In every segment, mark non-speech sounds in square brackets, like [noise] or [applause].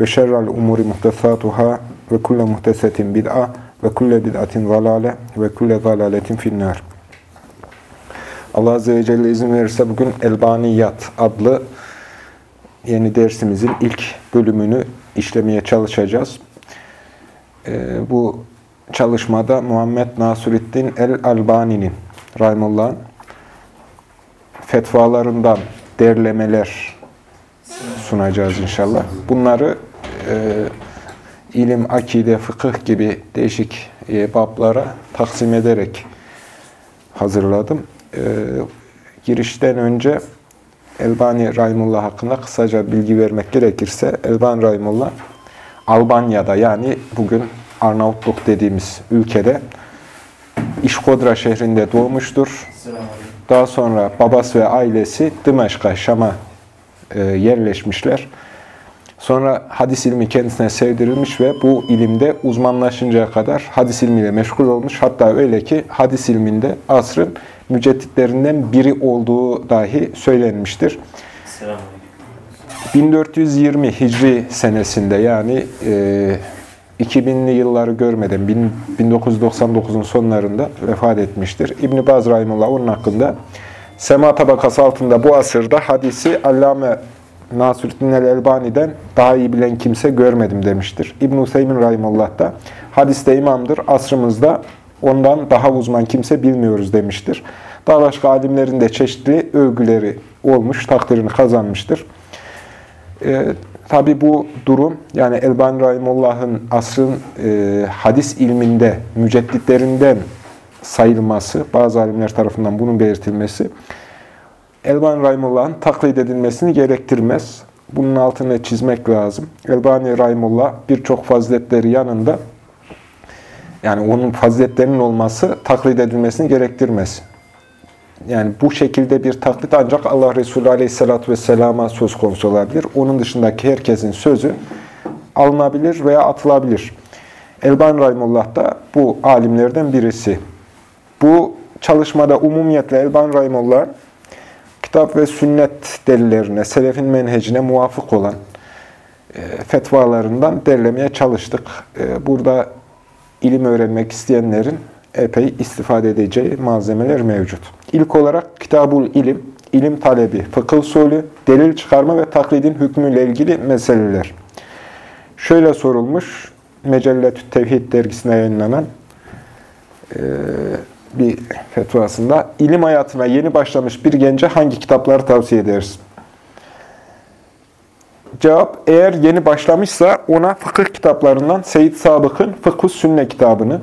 ve şerrel umuri muhtesatuhâ ve kulle muhtesetin bid'a ve kulle bid'atin zalale ve kulle zalaletin finnâr. Allah Azze ve Celle izin verirse bugün Elbaniyat adlı yeni dersimizin ilk bölümünü işlemeye çalışacağız. Ee, bu çalışmada Muhammed Nasureddin El-Albani'nin Rahimullah'ın fetvalarından derlemeler sunacağız inşallah. Bunları ilim, akide, fıkıh gibi değişik e, bablara taksim ederek hazırladım. E, girişten önce Elbani Rahimullah hakkında kısaca bilgi vermek gerekirse, Elbani Rahimullah Albanya'da yani bugün Arnavutluk dediğimiz ülkede İşkodra şehrinde doğmuştur. Daha sonra babası ve ailesi Dımeşk'a, Şam'a e, yerleşmişler. Sonra hadis ilmi kendisine sevdirilmiş ve bu ilimde uzmanlaşıncaya kadar hadis ilmiyle meşgul olmuş. Hatta öyle ki hadis ilminde asrın mücedditlerinden biri olduğu dahi söylenmiştir. 1420 Hicri senesinde yani e, 2000'li yılları görmeden 1999'un sonlarında vefat etmiştir. İbn-i Baz Rahimullah onun hakkında sema tabakası altında bu asırda hadisi Allame Nasruddin el-Elbani'den daha iyi bilen kimse görmedim demiştir. İbn-i Hüseyin Rahimullah da hadiste imamdır, asrımızda ondan daha uzman kimse bilmiyoruz demiştir. Daha başka alimlerin de çeşitli övgüleri olmuş, takdirini kazanmıştır. Ee, Tabi bu durum, yani Elbani Rahimullah'ın asrın e, hadis ilminde mücedditlerinden sayılması, bazı alimler tarafından bunun belirtilmesi, Elbani Rahimullah'ın taklit edilmesini gerektirmez. Bunun altını çizmek lazım. Elbani Rahimullah birçok faziletleri yanında, yani onun faziletlerinin olması taklit edilmesini gerektirmez. Yani bu şekilde bir taklit ancak Allah Resulü Aleyhisselatü Vesselam'a söz konusu olabilir. Onun dışındaki herkesin sözü alınabilir veya atılabilir. Elban Rahimullah da bu alimlerden birisi. Bu çalışmada umumiyetle Elban Rahimullah kitap ve sünnet delillerine, selefin menhecine muvafık olan e, fetvalarından derlemeye çalıştık. E, burada ilim öğrenmek isteyenlerin epey istifade edeceği malzemeler mevcut. İlk olarak Kitabul İlim, ilim talebi, fıkıh usulü, delil çıkarma ve taklidin hükmüyle ilgili meseleler. Şöyle sorulmuş, Mecelletü Tevhid dergisine yayınlanan e, bir fetvasında, ilim hayatına yeni başlamış bir gence hangi kitapları tavsiye edersin? Cevap, eğer yeni başlamışsa ona fıkıh kitaplarından Seyyid Sabık'ın Fıkıh Sünne kitabını,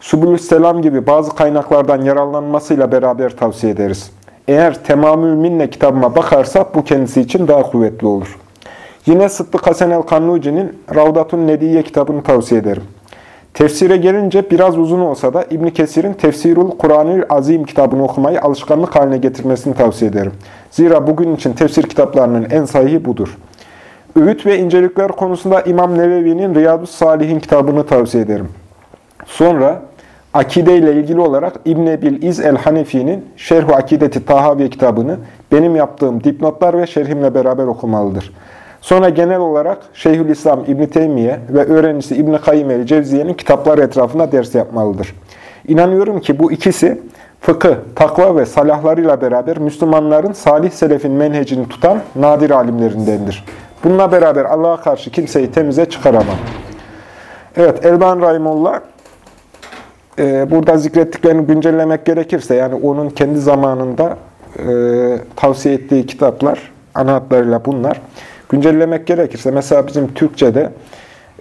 Subulü Selam gibi bazı kaynaklardan yararlanmasıyla beraber tavsiye ederiz. Eğer Temamül Minne kitabıma bakarsa bu kendisi için daha kuvvetli olur. Yine Sıddık Hasan el-Kannuci'nin Ravdatun Nediye kitabını tavsiye ederim. Tefsire gelince biraz uzun olsa da İbn Kesir'in Tefsirul Kur'anül Azim kitabını okumayı alışkanlık haline getirmesini tavsiye ederim. Zira bugün için tefsir kitaplarının en sahihi budur. Öğüt ve incelikler konusunda İmam Nevevi'nin Riyadus Salihin kitabını tavsiye ederim. Sonra akide ile ilgili olarak İbn Ebil İz el-Hanefi'nin Şerh-u Akideti Tahaviye kitabını benim yaptığım dipnotlar ve şerhimle beraber okumalıdır. Sonra genel olarak Şeyhülislam İbn Teymiye ve öğrencisi İbn Kayyim el-Cevziye'nin kitapları etrafında ders yapmalıdır. İnanıyorum ki bu ikisi fıkıh, takva ve salahlarıyla beraber Müslümanların salih selefin menhecini tutan nadir alimlerindendir. Bununla beraber Allah'a karşı kimseyi temize çıkaramam. Evet, Elban Rahimullah e, burada zikrettiklerini güncellemek gerekirse, yani onun kendi zamanında e, tavsiye ettiği kitaplar, ana hatlarıyla bunlar. Güncellemek gerekirse, mesela bizim Türkçe'de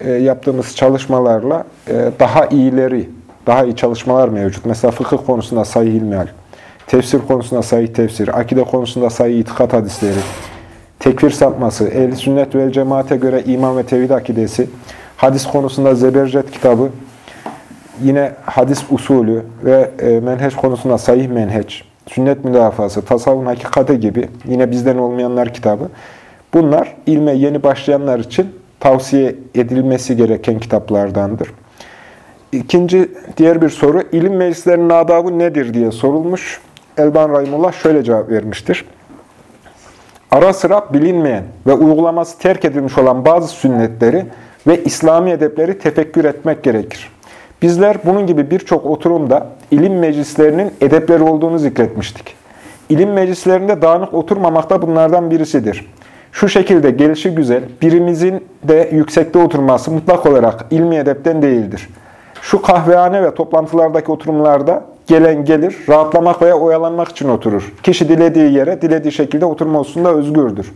e, yaptığımız çalışmalarla e, daha iyileri, daha iyi çalışmalar mevcut. Mesela fıkıh konusunda sayı ilmihal, tefsir konusunda sayı tefsir, akide konusunda sayı itikat hadisleri tekfir sapması, ehl sünnet ve cemaate göre iman ve tevhid akidesi, hadis konusunda Zebercet kitabı, yine hadis usulü ve e, menheç konusunda sahih menheç, sünnet müdafası, tasavvun hakikati gibi yine bizden olmayanlar kitabı. Bunlar ilme yeni başlayanlar için tavsiye edilmesi gereken kitaplardandır. İkinci, diğer bir soru, ilim meclislerinin adabı nedir diye sorulmuş. Elban Rahimullah şöyle cevap vermiştir. Ara sıra bilinmeyen ve uygulaması terk edilmiş olan bazı sünnetleri ve İslami edepleri tefekkür etmek gerekir. Bizler bunun gibi birçok oturumda ilim meclislerinin edepleri olduğunu zikretmiştik. İlim meclislerinde dağınık oturmamak da bunlardan birisidir. Şu şekilde gelişi güzel, birimizin de yüksekte oturması mutlak olarak ilmi edepten değildir. Şu kahvehane ve toplantılardaki oturumlarda gelen gelir, rahatlamak veya oyalanmak için oturur. Kişi dilediği yere, dilediği şekilde oturma hususunda özgürdür.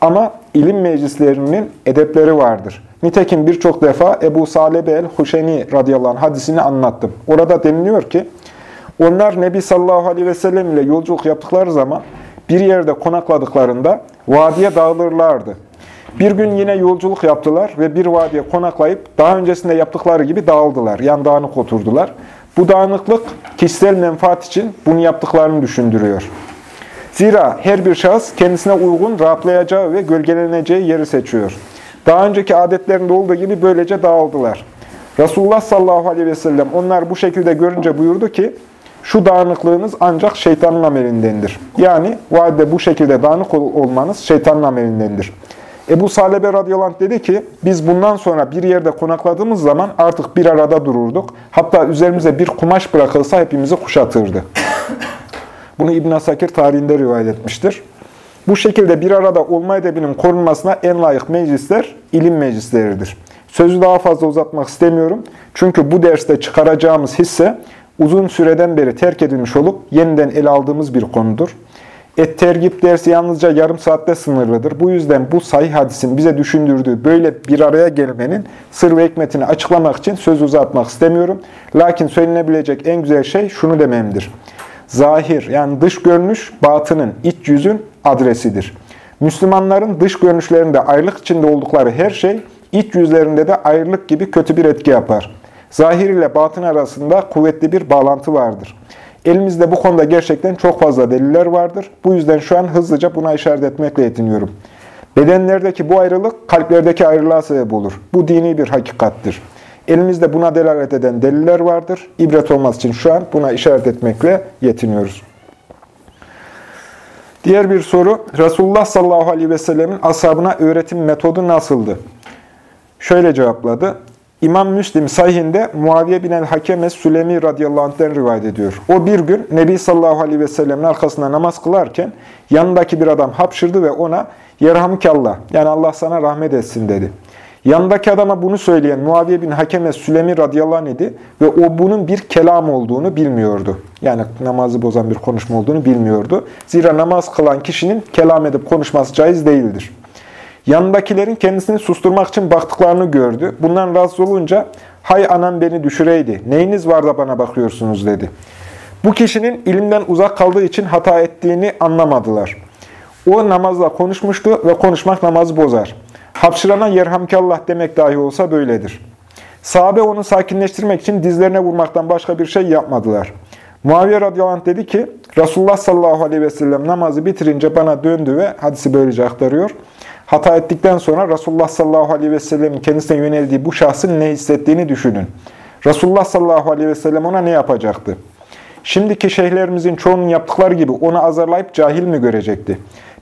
Ama ilim meclislerinin edepleri vardır. Nitekim birçok defa Ebu Salebe el-Huşeni radıyallahu anh hadisini anlattım. Orada deniliyor ki, onlar Nebi sallallahu aleyhi ve sellem ile yolculuk yaptıkları zaman bir yerde konakladıklarında vadiye dağılırlardı. Bir gün yine yolculuk yaptılar ve bir vadiye konaklayıp daha öncesinde yaptıkları gibi dağıldılar. Yani dağınık oturdular. Bu dağınıklık kişisel menfaat için bunu yaptıklarını düşündürüyor. Zira her bir şahıs kendisine uygun rahatlayacağı ve gölgeleneceği yeri seçiyor. Daha önceki adetlerinde olduğu gibi böylece dağıldılar. Resulullah sallallahu aleyhi ve sellem onlar bu şekilde görünce buyurdu ki, şu dağınıklığınız ancak şeytanın amelindendir. Yani vadide bu şekilde dağınık olmanız şeytanın amelindendir. Ebu Salebe radıyallahu dedi ki, biz bundan sonra bir yerde konakladığımız zaman artık bir arada dururduk. Hatta üzerimize bir kumaş bırakılsa hepimizi kuşatırdı. [laughs] Bunu İbn Asakir tarihinde rivayet etmiştir. Bu şekilde bir arada olma edebinin korunmasına en layık meclisler ilim meclisleridir. Sözü daha fazla uzatmak istemiyorum. Çünkü bu derste çıkaracağımız hisse uzun süreden beri terk edilmiş olup yeniden ele aldığımız bir konudur. Et-Tergip dersi yalnızca yarım saatte sınırlıdır. Bu yüzden bu sahih hadisin bize düşündürdüğü böyle bir araya gelmenin sır ve hikmetini açıklamak için söz uzatmak istemiyorum. Lakin söylenebilecek en güzel şey şunu dememdir. Zahir yani dış görünüş batının, iç yüzün adresidir. Müslümanların dış görünüşlerinde ayrılık içinde oldukları her şey iç yüzlerinde de ayrılık gibi kötü bir etki yapar. Zahir ile batın arasında kuvvetli bir bağlantı vardır. Elimizde bu konuda gerçekten çok fazla deliller vardır. Bu yüzden şu an hızlıca buna işaret etmekle yetiniyorum. Bedenlerdeki bu ayrılık kalplerdeki ayrılığa sebep olur. Bu dini bir hakikattir. Elimizde buna delalet eden deliller vardır. İbret olması için şu an buna işaret etmekle yetiniyoruz. Diğer bir soru, Resulullah sallallahu aleyhi ve sellemin ashabına öğretim metodu nasıldı? Şöyle cevapladı. İmam Müslim sahihinde Muaviye bin el-Hakeme Sülemi radıyallahu anh'den rivayet ediyor. O bir gün Nebi sallallahu aleyhi ve sellemin arkasında namaz kılarken yanındaki bir adam hapşırdı ve ona Yerhamkallah yani Allah sana rahmet etsin dedi. Yanındaki adama bunu söyleyen Muaviye bin Hakeme Sülemi radıyallahu anh idi ve o bunun bir kelam olduğunu bilmiyordu. Yani namazı bozan bir konuşma olduğunu bilmiyordu. Zira namaz kılan kişinin kelam edip konuşması caiz değildir. Yanındakilerin kendisini susturmak için baktıklarını gördü. Bundan rahatsız olunca, hay anam beni düşüreydi, neyiniz var da bana bakıyorsunuz dedi. Bu kişinin ilimden uzak kaldığı için hata ettiğini anlamadılar. O namazla konuşmuştu ve konuşmak namazı bozar. Hapşırana yerhamkallah demek dahi olsa böyledir. Sahabe onu sakinleştirmek için dizlerine vurmaktan başka bir şey yapmadılar. Muaviye radıyallahu dedi ki, Resulullah sallallahu aleyhi ve sellem namazı bitirince bana döndü ve hadisi böylece aktarıyor. Hata ettikten sonra Resulullah sallallahu aleyhi ve sellemin kendisine yöneldiği bu şahsın ne hissettiğini düşünün. Resulullah sallallahu aleyhi ve sellem ona ne yapacaktı? Şimdiki şeyhlerimizin çoğunun yaptıkları gibi onu azarlayıp cahil mi görecekti?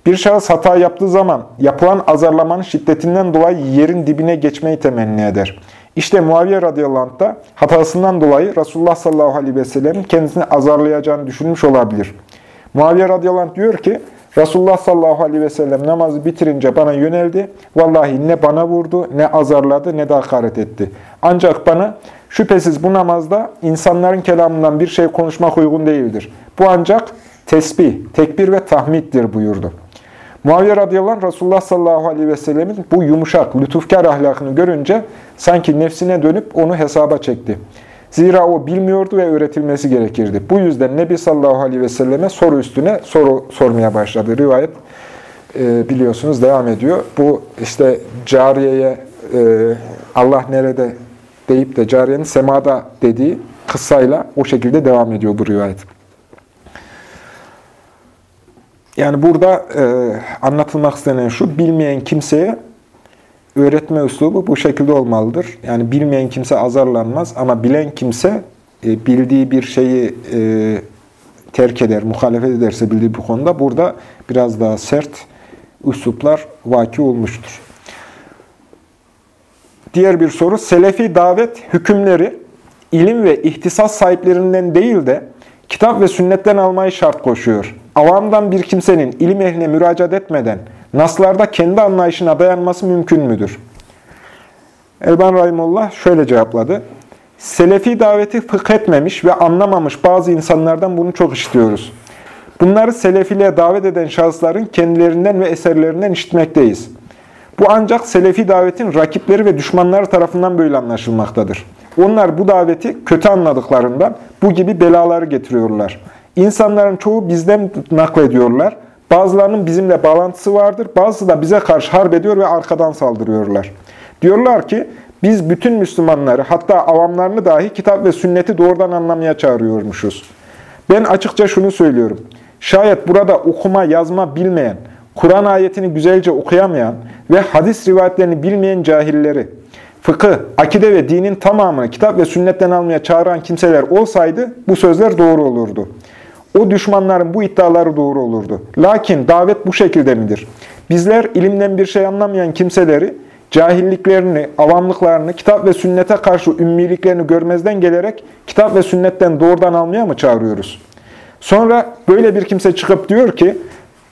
Bir şahıs hata yaptığı zaman yapılan azarlamanın şiddetinden dolayı yerin dibine geçmeyi temenni eder. İşte Muaviye radıyallahu anh da hatasından dolayı Resulullah sallallahu aleyhi ve sellem'in kendisini azarlayacağını düşünmüş olabilir. Muaviye radıyallahu anh diyor ki, Resulullah sallallahu aleyhi ve sellem namazı bitirince bana yöneldi. Vallahi ne bana vurdu, ne azarladı, ne de hakaret etti. Ancak bana şüphesiz bu namazda insanların kelamından bir şey konuşmak uygun değildir. Bu ancak tesbih, tekbir ve tahmiddir buyurdu. Muaviye radıyallahu anh Resulullah sallallahu aleyhi ve sellemin bu yumuşak, lütufkar ahlakını görünce sanki nefsine dönüp onu hesaba çekti. Zira o bilmiyordu ve öğretilmesi gerekirdi. Bu yüzden Nebi sallallahu aleyhi ve selleme soru üstüne soru sormaya başladı. Rivayet e, biliyorsunuz devam ediyor. Bu işte cariyeye e, Allah nerede deyip de cariyenin semada dediği kıssayla o şekilde devam ediyor bu rivayet. Yani burada e, anlatılmak istenen şu, bilmeyen kimseye öğretme üslubu bu şekilde olmalıdır. Yani bilmeyen kimse azarlanmaz ama bilen kimse e, bildiği bir şeyi e, terk eder, muhalefet ederse bildiği bu konuda burada biraz daha sert üsluplar vaki olmuştur. Diğer bir soru, Selefi davet hükümleri ilim ve ihtisas sahiplerinden değil de kitap ve sünnetten almayı şart koşuyor. Avamdan bir kimsenin ilim ehline müracaat etmeden naslarda kendi anlayışına dayanması mümkün müdür? Elban Rahimullah şöyle cevapladı. Selefi daveti fıkh etmemiş ve anlamamış bazı insanlardan bunu çok işitiyoruz. Bunları selefiliğe davet eden şahısların kendilerinden ve eserlerinden işitmekteyiz. Bu ancak selefi davetin rakipleri ve düşmanları tarafından böyle anlaşılmaktadır. Onlar bu daveti kötü anladıklarından bu gibi belaları getiriyorlar. İnsanların çoğu bizden naklediyorlar. Bazılarının bizimle bağlantısı vardır, bazısı da bize karşı harp ediyor ve arkadan saldırıyorlar. Diyorlar ki, biz bütün Müslümanları, hatta avamlarını dahi kitap ve sünneti doğrudan anlamaya çağırıyormuşuz. Ben açıkça şunu söylüyorum. Şayet burada okuma, yazma bilmeyen, Kur'an ayetini güzelce okuyamayan ve hadis rivayetlerini bilmeyen cahilleri, fıkıh, akide ve dinin tamamını kitap ve sünnetten almaya çağıran kimseler olsaydı bu sözler doğru olurdu. O düşmanların bu iddiaları doğru olurdu. Lakin davet bu şekilde midir? Bizler ilimden bir şey anlamayan kimseleri, cahilliklerini, avamlıklarını, kitap ve sünnete karşı ümmiliklerini görmezden gelerek kitap ve sünnetten doğrudan almaya mı çağırıyoruz? Sonra böyle bir kimse çıkıp diyor ki,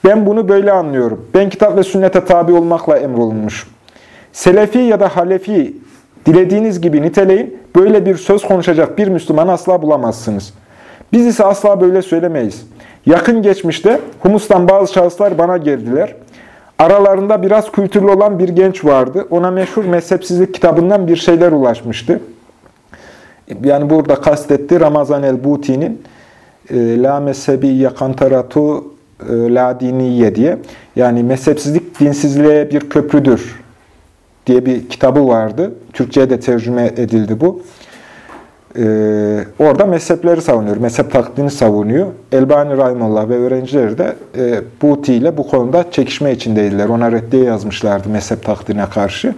ben bunu böyle anlıyorum. Ben kitap ve sünnete tabi olmakla emrolunmuş. Selefi ya da Halefi dilediğiniz gibi niteleyin, böyle bir söz konuşacak bir Müslüman asla bulamazsınız. Biz ise asla böyle söylemeyiz. Yakın geçmişte Humus'tan bazı şahıslar bana geldiler. Aralarında biraz kültürlü olan bir genç vardı. Ona meşhur mezhepsizlik kitabından bir şeyler ulaşmıştı. Yani burada kastetti Ramazan el-Buti'nin e, La mezhebiyye kantaratu e, la diniye diye. Yani mezhepsizlik dinsizliğe bir köprüdür diye bir kitabı vardı. Türkçe'ye de tercüme edildi bu. Ee, orada mezhepleri savunuyor, mezhep taklidini savunuyor. Elbani Rahimullah ve öğrencileri de e, Buti ile bu konuda çekişme içindeydiler. Ona reddiye yazmışlardı mezhep taklidine karşı.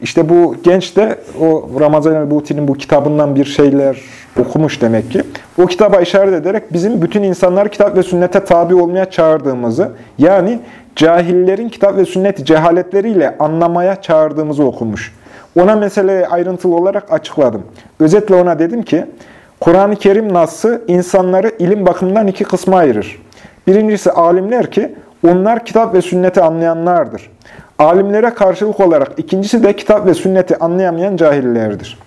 İşte bu genç de o Ramazan el-Buti'nin bu kitabından bir şeyler okumuş demek ki. O kitaba işaret ederek bizim bütün insanları kitap ve sünnete tabi olmaya çağırdığımızı, yani cahillerin kitap ve sünneti cehaletleriyle anlamaya çağırdığımızı okumuş. Ona meseleyi ayrıntılı olarak açıkladım. Özetle ona dedim ki, Kur'an-ı Kerim nasıl insanları ilim bakımından iki kısma ayırır. Birincisi alimler ki, onlar kitap ve sünneti anlayanlardır. Alimlere karşılık olarak ikincisi de kitap ve sünneti anlayamayan cahillerdir.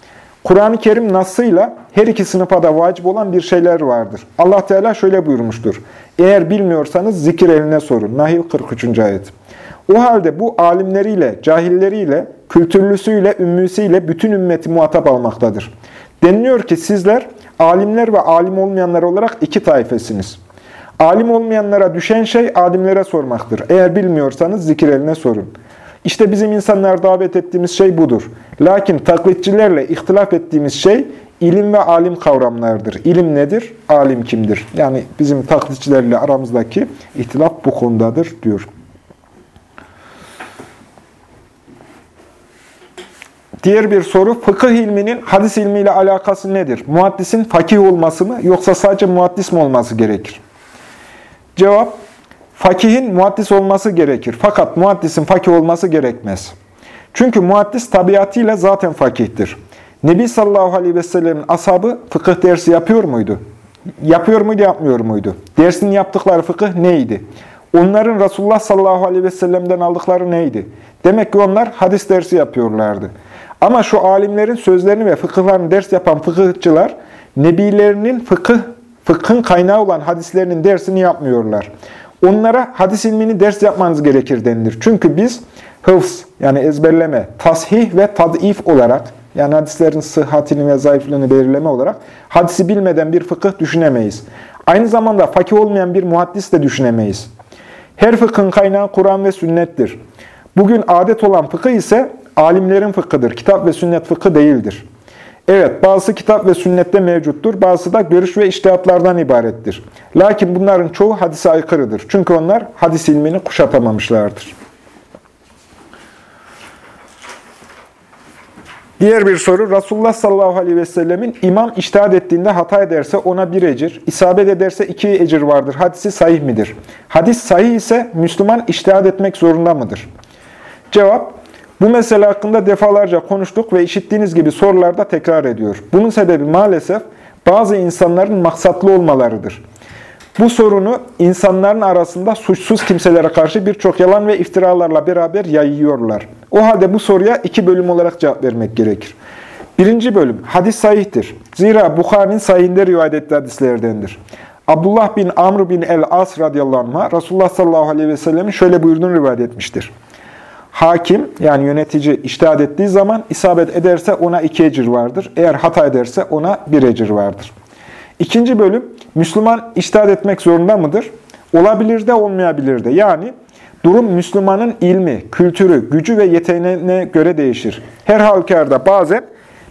Kur'an-ı Kerim nasıyla her iki sınıfa da vacip olan bir şeyler vardır. Allah Teala şöyle buyurmuştur. Eğer bilmiyorsanız zikir eline sorun. Nahil 43. ayet. O halde bu alimleriyle, cahilleriyle, kültürlüsüyle, ümmüsüyle bütün ümmeti muhatap almaktadır. Deniliyor ki sizler alimler ve alim olmayanlar olarak iki taifesiniz. Alim olmayanlara düşen şey alimlere sormaktır. Eğer bilmiyorsanız zikir eline sorun. İşte bizim insanlar davet ettiğimiz şey budur. Lakin taklitçilerle ihtilaf ettiğimiz şey ilim ve alim kavramlardır. İlim nedir? Alim kimdir? Yani bizim taklitçilerle aramızdaki ihtilaf bu konudadır diyor. Diğer bir soru, fıkıh ilminin hadis ilmiyle alakası nedir? Muaddisin fakih olması mı yoksa sadece muaddis mi olması gerekir? Cevap, fakihin muaddis olması gerekir. Fakat muaddisin fakih olması gerekmez. Çünkü muaddis tabiatıyla zaten fakihtir. Nebi sallallahu aleyhi ve sellemin ashabı fıkıh dersi yapıyor muydu? Yapıyor muydu, yapmıyor muydu? Dersin yaptıkları fıkıh neydi? Onların Resulullah sallallahu aleyhi ve sellem'den aldıkları neydi? Demek ki onlar hadis dersi yapıyorlardı. Ama şu alimlerin sözlerini ve fıkıhlarını ders yapan fıkıhçılar, nebilerinin fıkıh, fıkhın kaynağı olan hadislerinin dersini yapmıyorlar. Onlara hadis ilmini ders yapmanız gerekir denilir. Çünkü biz hıfz yani ezberleme, tasih ve tadif olarak yani hadislerin sıhhatini ve zayıflığını belirleme olarak hadisi bilmeden bir fıkıh düşünemeyiz. Aynı zamanda fakih olmayan bir muhaddis de düşünemeyiz. Her fıkhın kaynağı Kur'an ve sünnettir. Bugün adet olan fıkıh ise alimlerin fıkhıdır. Kitap ve sünnet fıkhı değildir. Evet, bazı kitap ve sünnette mevcuttur, bazı da görüş ve iştihatlardan ibarettir. Lakin bunların çoğu hadise aykırıdır. Çünkü onlar hadis ilmini kuşatamamışlardır. Diğer bir soru, Resulullah sallallahu aleyhi ve sellemin imam iştihad ettiğinde hata ederse ona bir ecir, isabet ederse iki ecir vardır. Hadisi sahih midir? Hadis sahih ise Müslüman iştihad etmek zorunda mıdır? Cevap, bu mesele hakkında defalarca konuştuk ve işittiğiniz gibi sorularda tekrar ediyor. Bunun sebebi maalesef bazı insanların maksatlı olmalarıdır. Bu sorunu insanların arasında suçsuz kimselere karşı birçok yalan ve iftiralarla beraber yayıyorlar. O halde bu soruya iki bölüm olarak cevap vermek gerekir. Birinci bölüm, hadis sahihtir. Zira Bukhari'nin sahihinde rivayet ettiği hadislerdendir. Abdullah bin Amr bin el-As radıyallahu anh, Resulullah sallallahu aleyhi ve sellemin şöyle buyurduğunu rivayet etmiştir. Hakim yani yönetici iştihad ettiği zaman isabet ederse ona iki ecir vardır. Eğer hata ederse ona bir ecir vardır. İkinci bölüm, Müslüman iştihad etmek zorunda mıdır? Olabilir de olmayabilir de. Yani durum Müslümanın ilmi, kültürü, gücü ve yeteneğine göre değişir. Her halükarda bazen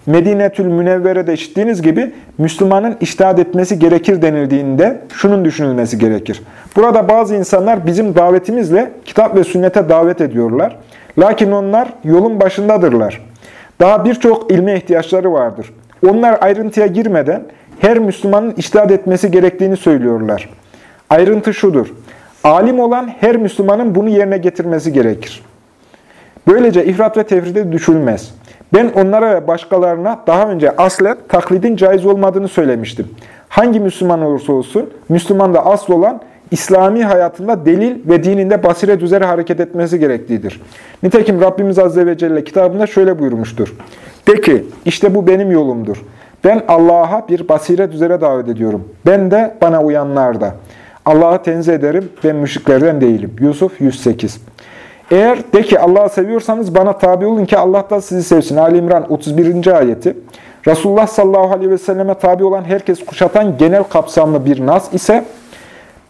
Medinetül Münevvere'de işittiğiniz gibi Müslümanın iştihad etmesi gerekir denildiğinde şunun düşünülmesi gerekir. Burada bazı insanlar bizim davetimizle kitap ve sünnete davet ediyorlar. Lakin onlar yolun başındadırlar. Daha birçok ilme ihtiyaçları vardır. Onlar ayrıntıya girmeden her Müslümanın iştihad etmesi gerektiğini söylüyorlar. Ayrıntı şudur. Alim olan her Müslümanın bunu yerine getirmesi gerekir. Böylece ifrat ve tefride düşülmez. Ben onlara ve başkalarına daha önce aslen taklidin caiz olmadığını söylemiştim. Hangi Müslüman olursa olsun, Müslümanda asıl olan İslami hayatında delil ve dininde basiret üzere hareket etmesi gereklidir. Nitekim Rabbimiz Azze ve Celle kitabında şöyle buyurmuştur. De ki, işte bu benim yolumdur. Ben Allah'a bir basiret üzere davet ediyorum. Ben de bana uyanlar da. Allah'ı tenzih ederim ve müşriklerden değilim. Yusuf 108 Eğer de ki Allah'ı seviyorsanız bana tabi olun ki Allah da sizi sevsin. Ali İmran 31. ayeti. Resulullah sallallahu aleyhi ve selleme tabi olan herkes kuşatan genel kapsamlı bir nas ise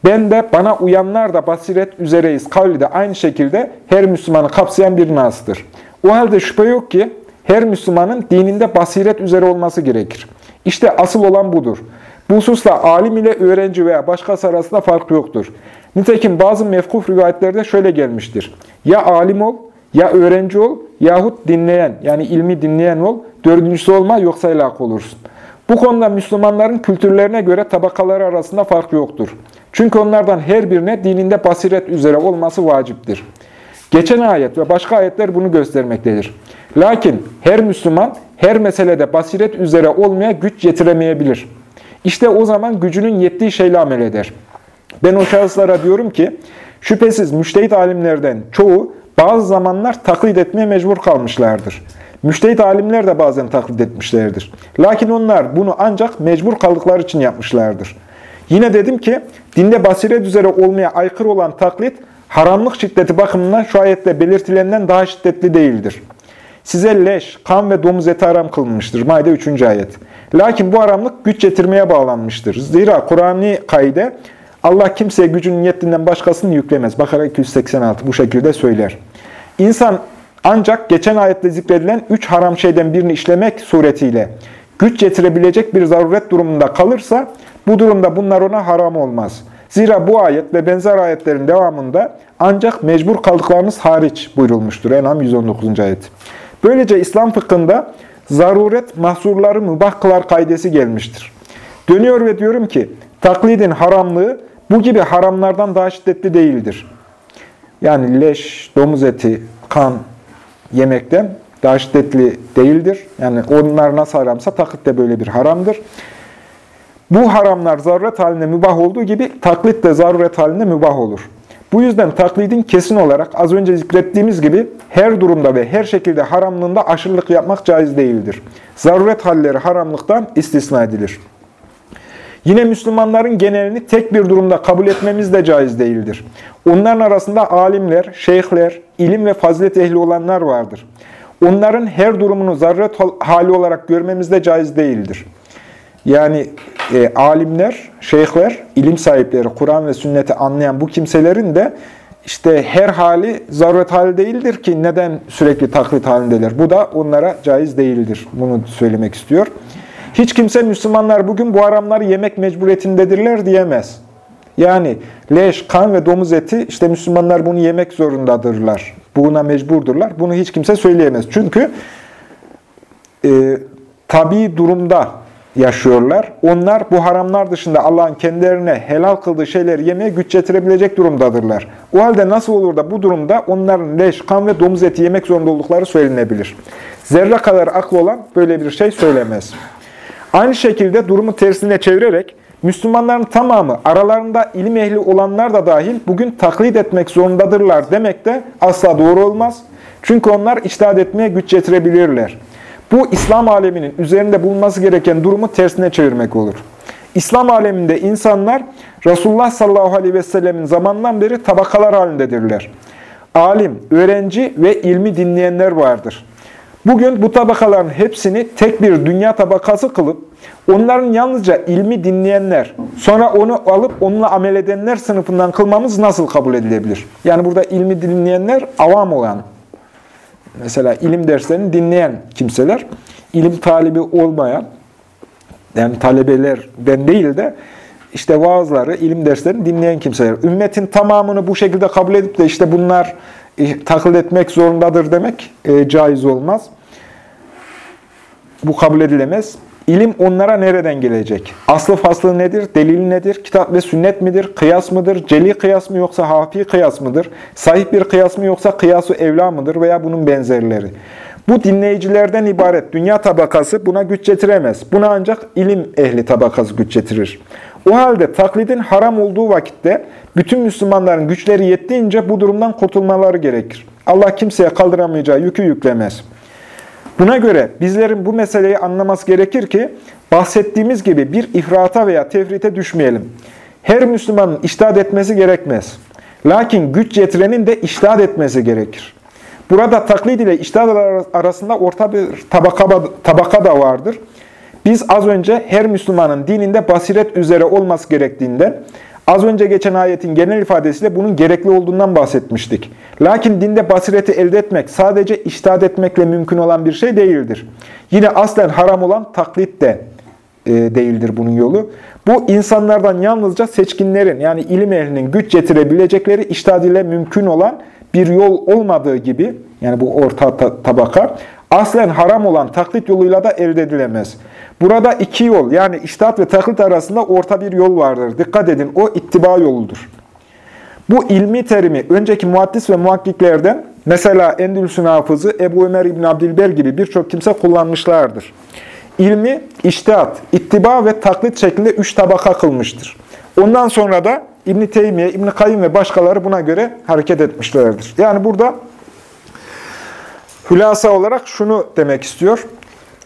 ben de bana uyanlar da basiret üzereyiz kavli de aynı şekilde her Müslümanı kapsayan bir nasdır. O halde şüphe yok ki her Müslümanın dininde basiret üzere olması gerekir. İşte asıl olan budur. Bu hususta alim ile öğrenci veya başkası arasında fark yoktur. Nitekim bazı mefkuf rivayetlerde şöyle gelmiştir. Ya alim ol, ya öğrenci ol, yahut dinleyen, yani ilmi dinleyen ol, dördüncüsü olma yoksa helak olursun. Bu konuda Müslümanların kültürlerine göre tabakaları arasında fark yoktur. Çünkü onlardan her birine dininde basiret üzere olması vaciptir. Geçen ayet ve başka ayetler bunu göstermektedir. Lakin her Müslüman her meselede basiret üzere olmaya güç yetiremeyebilir. İşte o zaman gücünün yettiği şeyle amel eder. Ben o şahıslara diyorum ki, şüphesiz müştehit alimlerden çoğu bazı zamanlar taklit etmeye mecbur kalmışlardır. Müştehit alimler de bazen taklit etmişlerdir. Lakin onlar bunu ancak mecbur kaldıkları için yapmışlardır. Yine dedim ki, dinde basiret üzere olmaya aykırı olan taklit, haramlık şiddeti bakımından şu ayette belirtilenden daha şiddetli değildir. Size leş, kan ve domuz eti haram kılınmıştır. Maide 3. ayet. Lakin bu haramlık güç getirmeye bağlanmıştır. Zira Kur'an'ı kaide Allah kimseye gücünün yettiğinden başkasını yüklemez. Bakara 286 bu şekilde söyler. İnsan ancak geçen ayette zikredilen üç haram şeyden birini işlemek suretiyle güç getirebilecek bir zaruret durumunda kalırsa bu durumda bunlar ona haram olmaz. Zira bu ayet ve benzer ayetlerin devamında ancak mecbur kaldıklarınız hariç buyurulmuştur. Enam 119. ayet. Böylece İslam fıkhında zaruret mahsurları mübah kılar kaidesi gelmiştir. Dönüyor ve diyorum ki taklidin haramlığı bu gibi haramlardan daha şiddetli değildir. Yani leş, domuz eti, kan yemekten daha şiddetli değildir. Yani onlar nasıl haramsa taklit de böyle bir haramdır. Bu haramlar zaruret halinde mübah olduğu gibi taklit de zaruret halinde mübah olur. Bu yüzden taklidin kesin olarak az önce zikrettiğimiz gibi her durumda ve her şekilde haramlığında aşırılık yapmak caiz değildir. Zaruret halleri haramlıktan istisna edilir. Yine Müslümanların genelini tek bir durumda kabul etmemiz de caiz değildir. Onların arasında alimler, şeyhler, ilim ve fazilet ehli olanlar vardır. Onların her durumunu zaruret hali olarak görmemiz de caiz değildir. Yani e, alimler, şeyhler, ilim sahipleri, Kur'an ve sünneti anlayan bu kimselerin de işte her hali zaruret hali değildir ki neden sürekli taklit halindeler. Bu da onlara caiz değildir. Bunu söylemek istiyor. Hiç kimse Müslümanlar bugün bu haramları yemek mecburiyetindedirler diyemez. Yani leş, kan ve domuz eti işte Müslümanlar bunu yemek zorundadırlar. Buna mecburdurlar. Bunu hiç kimse söyleyemez. Çünkü e, tabi durumda yaşıyorlar. Onlar bu haramlar dışında Allah'ın kendilerine helal kıldığı şeyleri yemeye güç getirebilecek durumdadırlar. O halde nasıl olur da bu durumda onların leş, kan ve domuz eti yemek zorunda oldukları söylenebilir. Zerre kadar aklı olan böyle bir şey söylemez. Aynı şekilde durumu tersine çevirerek Müslümanların tamamı aralarında ilim ehli olanlar da dahil bugün taklit etmek zorundadırlar demek de asla doğru olmaz. Çünkü onlar içtihat etmeye güç getirebilirler. Bu İslam aleminin üzerinde bulunması gereken durumu tersine çevirmek olur. İslam aleminde insanlar Resulullah sallallahu aleyhi ve sellemin zamandan beri tabakalar halindedirler. Alim, öğrenci ve ilmi dinleyenler vardır. Bugün bu tabakaların hepsini tek bir dünya tabakası kılıp, onların yalnızca ilmi dinleyenler, sonra onu alıp onunla amel edenler sınıfından kılmamız nasıl kabul edilebilir? Yani burada ilmi dinleyenler avam olan, mesela ilim derslerini dinleyen kimseler, ilim talibi olmayan, yani talebelerden değil de işte vaazları, ilim derslerini dinleyen kimseler. Ümmetin tamamını bu şekilde kabul edip de işte bunlar e, taklit etmek zorundadır demek e, caiz olmaz. Bu kabul edilemez. İlim onlara nereden gelecek? Aslı faslı nedir? Delil nedir? Kitap ve sünnet midir? Kıyas mıdır? Celi kıyas mı yoksa hafi kıyas mıdır? Sahih bir kıyas mı yoksa kıyasu evla mıdır? Veya bunun benzerleri. Bu dinleyicilerden ibaret dünya tabakası buna güç getiremez. Buna ancak ilim ehli tabakası güç getirir. O halde taklidin haram olduğu vakitte bütün Müslümanların güçleri yettiğince bu durumdan kurtulmaları gerekir. Allah kimseye kaldıramayacağı yükü yüklemez. Buna göre bizlerin bu meseleyi anlaması gerekir ki bahsettiğimiz gibi bir ifrata veya tefrite düşmeyelim. Her Müslümanın iştahat etmesi gerekmez. Lakin güç yetirenin de iştahat etmesi gerekir. Burada taklid ile iştahat arasında orta bir tabaka, tabaka da vardır. Biz az önce her Müslümanın dininde basiret üzere olması gerektiğinden, az önce geçen ayetin genel ifadesiyle bunun gerekli olduğundan bahsetmiştik. Lakin dinde basireti elde etmek sadece iştahat etmekle mümkün olan bir şey değildir. Yine aslen haram olan taklit de e, değildir bunun yolu. Bu insanlardan yalnızca seçkinlerin yani ilim ehlinin güç getirebilecekleri iştahat ile mümkün olan bir yol olmadığı gibi yani bu orta tabaka aslen haram olan taklit yoluyla da elde edilemez. Burada iki yol yani iştahat ve taklit arasında orta bir yol vardır. Dikkat edin o ittiba yoludur. Bu ilmi terimi önceki muhaddis ve muhakkiklerden mesela Endülüs'ün hafızı Ebu Ömer İbn Abdilber gibi birçok kimse kullanmışlardır. İlmi iştihat, ittiba ve taklit şeklinde üç tabaka kılmıştır. Ondan sonra da İbn-i Teymiye, İbn-i Kayyum ve başkaları buna göre hareket etmişlerdir. Yani burada hülasa olarak şunu demek istiyor.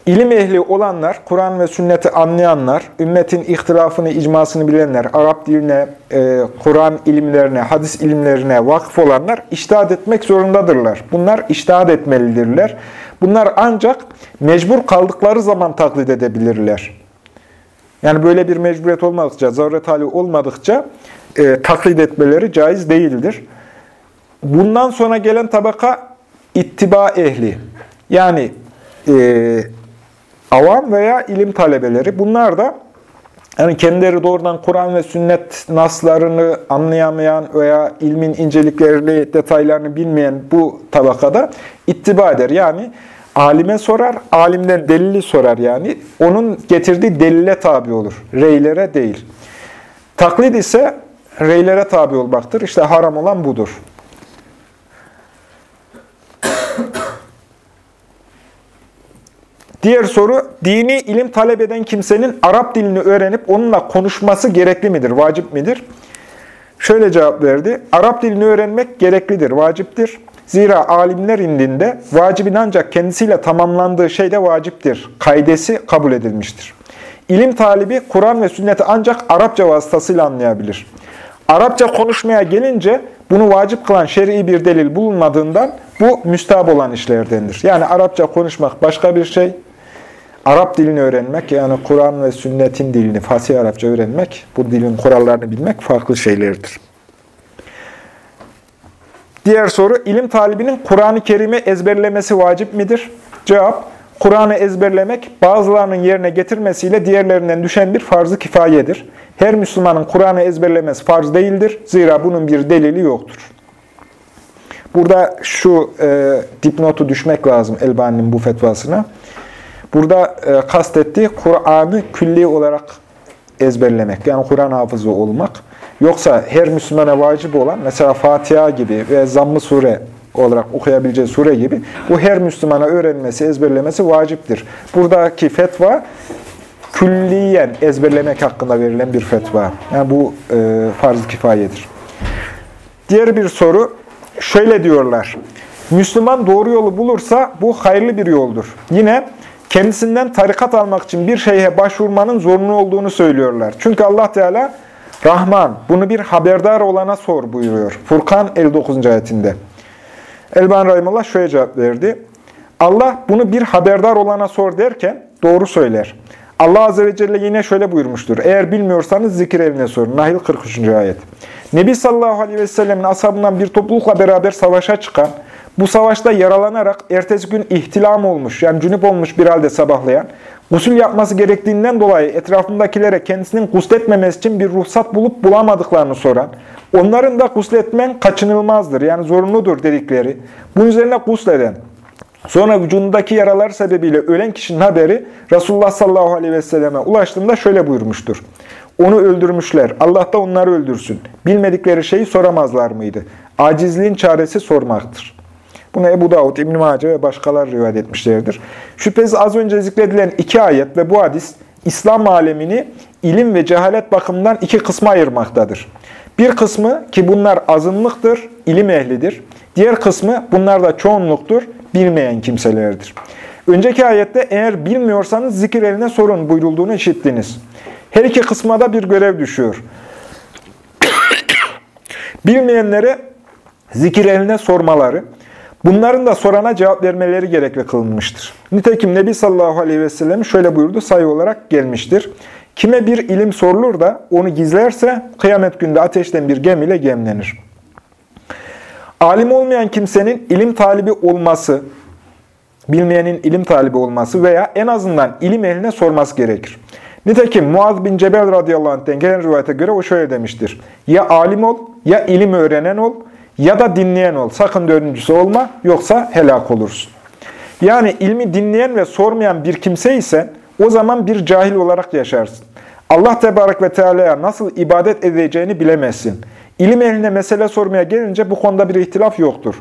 İlim ehli olanlar, Kur'an ve sünneti anlayanlar, ümmetin ihtilafını, icmasını bilenler, Arap diline, e, Kur'an ilimlerine, hadis ilimlerine vakıf olanlar iştahat etmek zorundadırlar. Bunlar iştahat etmelidirler. Bunlar ancak mecbur kaldıkları zaman taklit edebilirler. Yani böyle bir mecburiyet olmadıkça, zaruret hali olmadıkça e, taklit etmeleri caiz değildir. Bundan sonra gelen tabaka ittiba ehli. Yani e, avam veya ilim talebeleri. Bunlar da yani kendileri doğrudan Kur'an ve sünnet naslarını anlayamayan veya ilmin inceliklerini, detaylarını bilmeyen bu tabakada ittiba eder. Yani alime sorar, alimden delili sorar yani. Onun getirdiği delile tabi olur. Reylere değil. Taklid ise reylere tabi olmaktır. İşte haram olan budur. Diğer soru, dini ilim talep eden kimsenin Arap dilini öğrenip onunla konuşması gerekli midir, vacip midir? Şöyle cevap verdi. Arap dilini öğrenmek gereklidir, vaciptir. Zira alimler indinde vacibin ancak kendisiyle tamamlandığı şey de vaciptir. Kaidesi kabul edilmiştir. İlim talibi Kur'an ve sünneti ancak Arapça vasıtasıyla anlayabilir. Arapça konuşmaya gelince bunu vacip kılan şer'i bir delil bulunmadığından bu müstahap olan işlerdendir. Yani Arapça konuşmak başka bir şey, Arap dilini öğrenmek, yani Kur'an ve sünnetin dilini, fasih Arapça öğrenmek, bu dilin kurallarını bilmek farklı şeylerdir. Diğer soru, ilim talibinin Kur'an-ı Kerim'i ezberlemesi vacip midir? Cevap, Kur'an'ı ezberlemek bazılarının yerine getirmesiyle diğerlerinden düşen bir farz-ı kifayedir. Her Müslümanın Kur'an'ı ezberlemesi farz değildir. Zira bunun bir delili yoktur. Burada şu e, dipnotu düşmek lazım Elbani'nin bu fetvasına. Burada e, kastettiği Kur'an'ı külli olarak ezberlemek. Yani Kur'an hafızı olmak. Yoksa her Müslümana vacip olan mesela Fatiha gibi ve Zamm-ı Sure olarak okuyabileceği sure gibi bu her Müslümana öğrenmesi, ezberlemesi vaciptir. Buradaki fetva külliyen ezberlemek hakkında verilen bir fetva. Yani bu e, farz-ı kifayedir. Diğer bir soru, şöyle diyorlar. Müslüman doğru yolu bulursa bu hayırlı bir yoldur. Yine kendisinden tarikat almak için bir şeye başvurmanın zorunlu olduğunu söylüyorlar. Çünkü Allah Teala Rahman bunu bir haberdar olana sor buyuruyor. Furkan 59. ayetinde. Elban Rahimullah şöyle cevap verdi. Allah bunu bir haberdar olana sor derken doğru söyler. Allah Azze ve Celle yine şöyle buyurmuştur. Eğer bilmiyorsanız zikir evine sorun. Nahil 43. ayet. Nebi sallallahu aleyhi ve sellemin ashabından bir toplulukla beraber savaşa çıkan, bu savaşta yaralanarak ertesi gün ihtilam olmuş, yani cünüp olmuş bir halde sabahlayan, gusül yapması gerektiğinden dolayı etrafındakilere kendisinin gusletmemesi için bir ruhsat bulup bulamadıklarını soran, onların da gusletmen kaçınılmazdır, yani zorunludur dedikleri, bunun üzerine gusleden, Sonra vücudundaki yaralar sebebiyle ölen kişinin haberi Resulullah sallallahu aleyhi ve selleme ulaştığında şöyle buyurmuştur. Onu öldürmüşler. Allah da onları öldürsün. Bilmedikleri şeyi soramazlar mıydı? Acizliğin çaresi sormaktır. Bunu Ebu Davud, İbn-i Mace ve başkaları rivayet etmişlerdir. Şüphesiz az önce zikredilen iki ayet ve bu hadis, İslam alemini ilim ve cehalet bakımından iki kısma ayırmaktadır. Bir kısmı ki bunlar azınlıktır, ilim ehlidir. Diğer kısmı bunlar da çoğunluktur, bilmeyen kimselerdir. Önceki ayette eğer bilmiyorsanız zikir eline sorun buyurulduğunu işittiniz. Her iki kısma da bir görev düşüyor. [coughs] Bilmeyenlere zikir eline sormaları, bunların da sorana cevap vermeleri gerekli kılınmıştır. Nitekim Nebi sallallahu aleyhi ve sellem şöyle buyurdu, sayı olarak gelmiştir. Kime bir ilim sorulur da onu gizlerse kıyamet günde ateşten bir gemiyle gemlenir. Alim olmayan kimsenin ilim talibi olması, bilmeyenin ilim talibi olması veya en azından ilim ehline sorması gerekir. Nitekim Muaz bin Cebel radıyallahu anh'ten gelen rivayete göre o şöyle demiştir. Ya alim ol, ya ilim öğrenen ol, ya da dinleyen ol. Sakın dördüncüsü olma, yoksa helak olursun. Yani ilmi dinleyen ve sormayan bir kimse ise o zaman bir cahil olarak yaşarsın. Allah Tebarek ve Teala'ya nasıl ibadet edeceğini bilemezsin. İlim ehline mesele sormaya gelince bu konuda bir ihtilaf yoktur.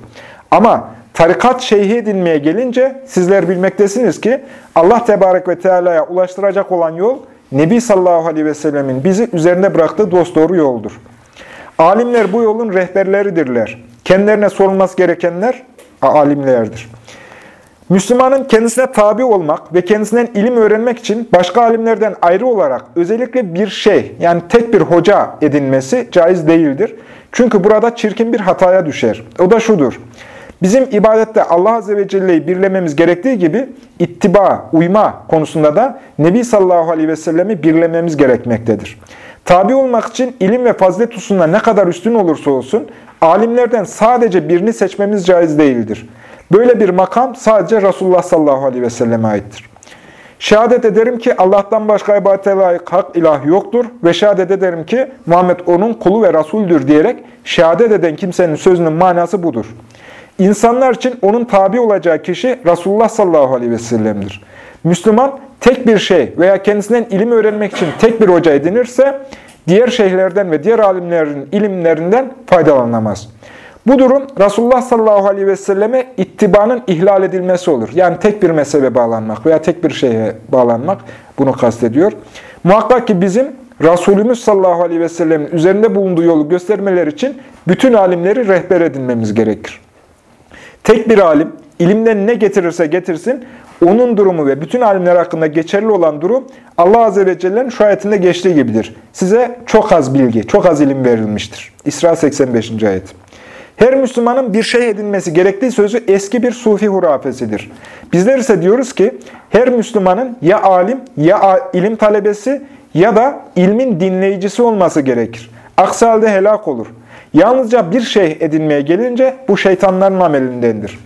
Ama tarikat şeyhi edinmeye gelince sizler bilmektesiniz ki Allah Tebarek ve Teala'ya ulaştıracak olan yol Nebi sallallahu aleyhi ve sellemin bizi üzerinde bıraktığı dosdoğru yoldur. Alimler bu yolun rehberleridirler. Kendilerine sorulması gerekenler alimlerdir. Müslümanın kendisine tabi olmak ve kendisinden ilim öğrenmek için başka alimlerden ayrı olarak özellikle bir şey, yani tek bir hoca edinmesi caiz değildir. Çünkü burada çirkin bir hataya düşer. O da şudur. Bizim ibadette Allah Azze ve Celle'yi birlememiz gerektiği gibi ittiba, uyma konusunda da Nebi sallallahu aleyhi ve sellemi birlememiz gerekmektedir. Tabi olmak için ilim ve fazilet hususunda ne kadar üstün olursa olsun, alimlerden sadece birini seçmemiz caiz değildir. Böyle bir makam sadece Resulullah sallallahu aleyhi ve selleme aittir. Şehadet ederim ki Allah'tan başka ibadete layık hak ilah yoktur ve şehadet ederim ki Muhammed onun kulu ve Resul'dür diyerek şehadet eden kimsenin sözünün manası budur. İnsanlar için onun tabi olacağı kişi Resulullah sallallahu aleyhi ve sellem'dir. Müslüman tek bir şey veya kendisinden ilim öğrenmek için tek bir hoca edinirse diğer şeyhlerden ve diğer alimlerin ilimlerinden faydalanamaz. Bu durum Resulullah sallallahu aleyhi ve selleme ittibanın ihlal edilmesi olur. Yani tek bir mezhebe bağlanmak veya tek bir şeye bağlanmak bunu kastediyor. Muhakkak ki bizim Resulümüz sallallahu aleyhi ve sellemin üzerinde bulunduğu yolu göstermeleri için bütün alimleri rehber edinmemiz gerekir. Tek bir alim ilimden ne getirirse getirsin, onun durumu ve bütün alimler hakkında geçerli olan durum Allah Azze ve Celle'nin şu ayetinde geçtiği gibidir. Size çok az bilgi, çok az ilim verilmiştir. İsra 85. ayet. Her Müslümanın bir şey edinmesi gerektiği sözü eski bir sufi hurafesidir. Bizler ise diyoruz ki her Müslümanın ya alim ya ilim talebesi ya da ilmin dinleyicisi olması gerekir. Aksi halde helak olur. Yalnızca bir şey edinmeye gelince bu şeytanların amelindendir.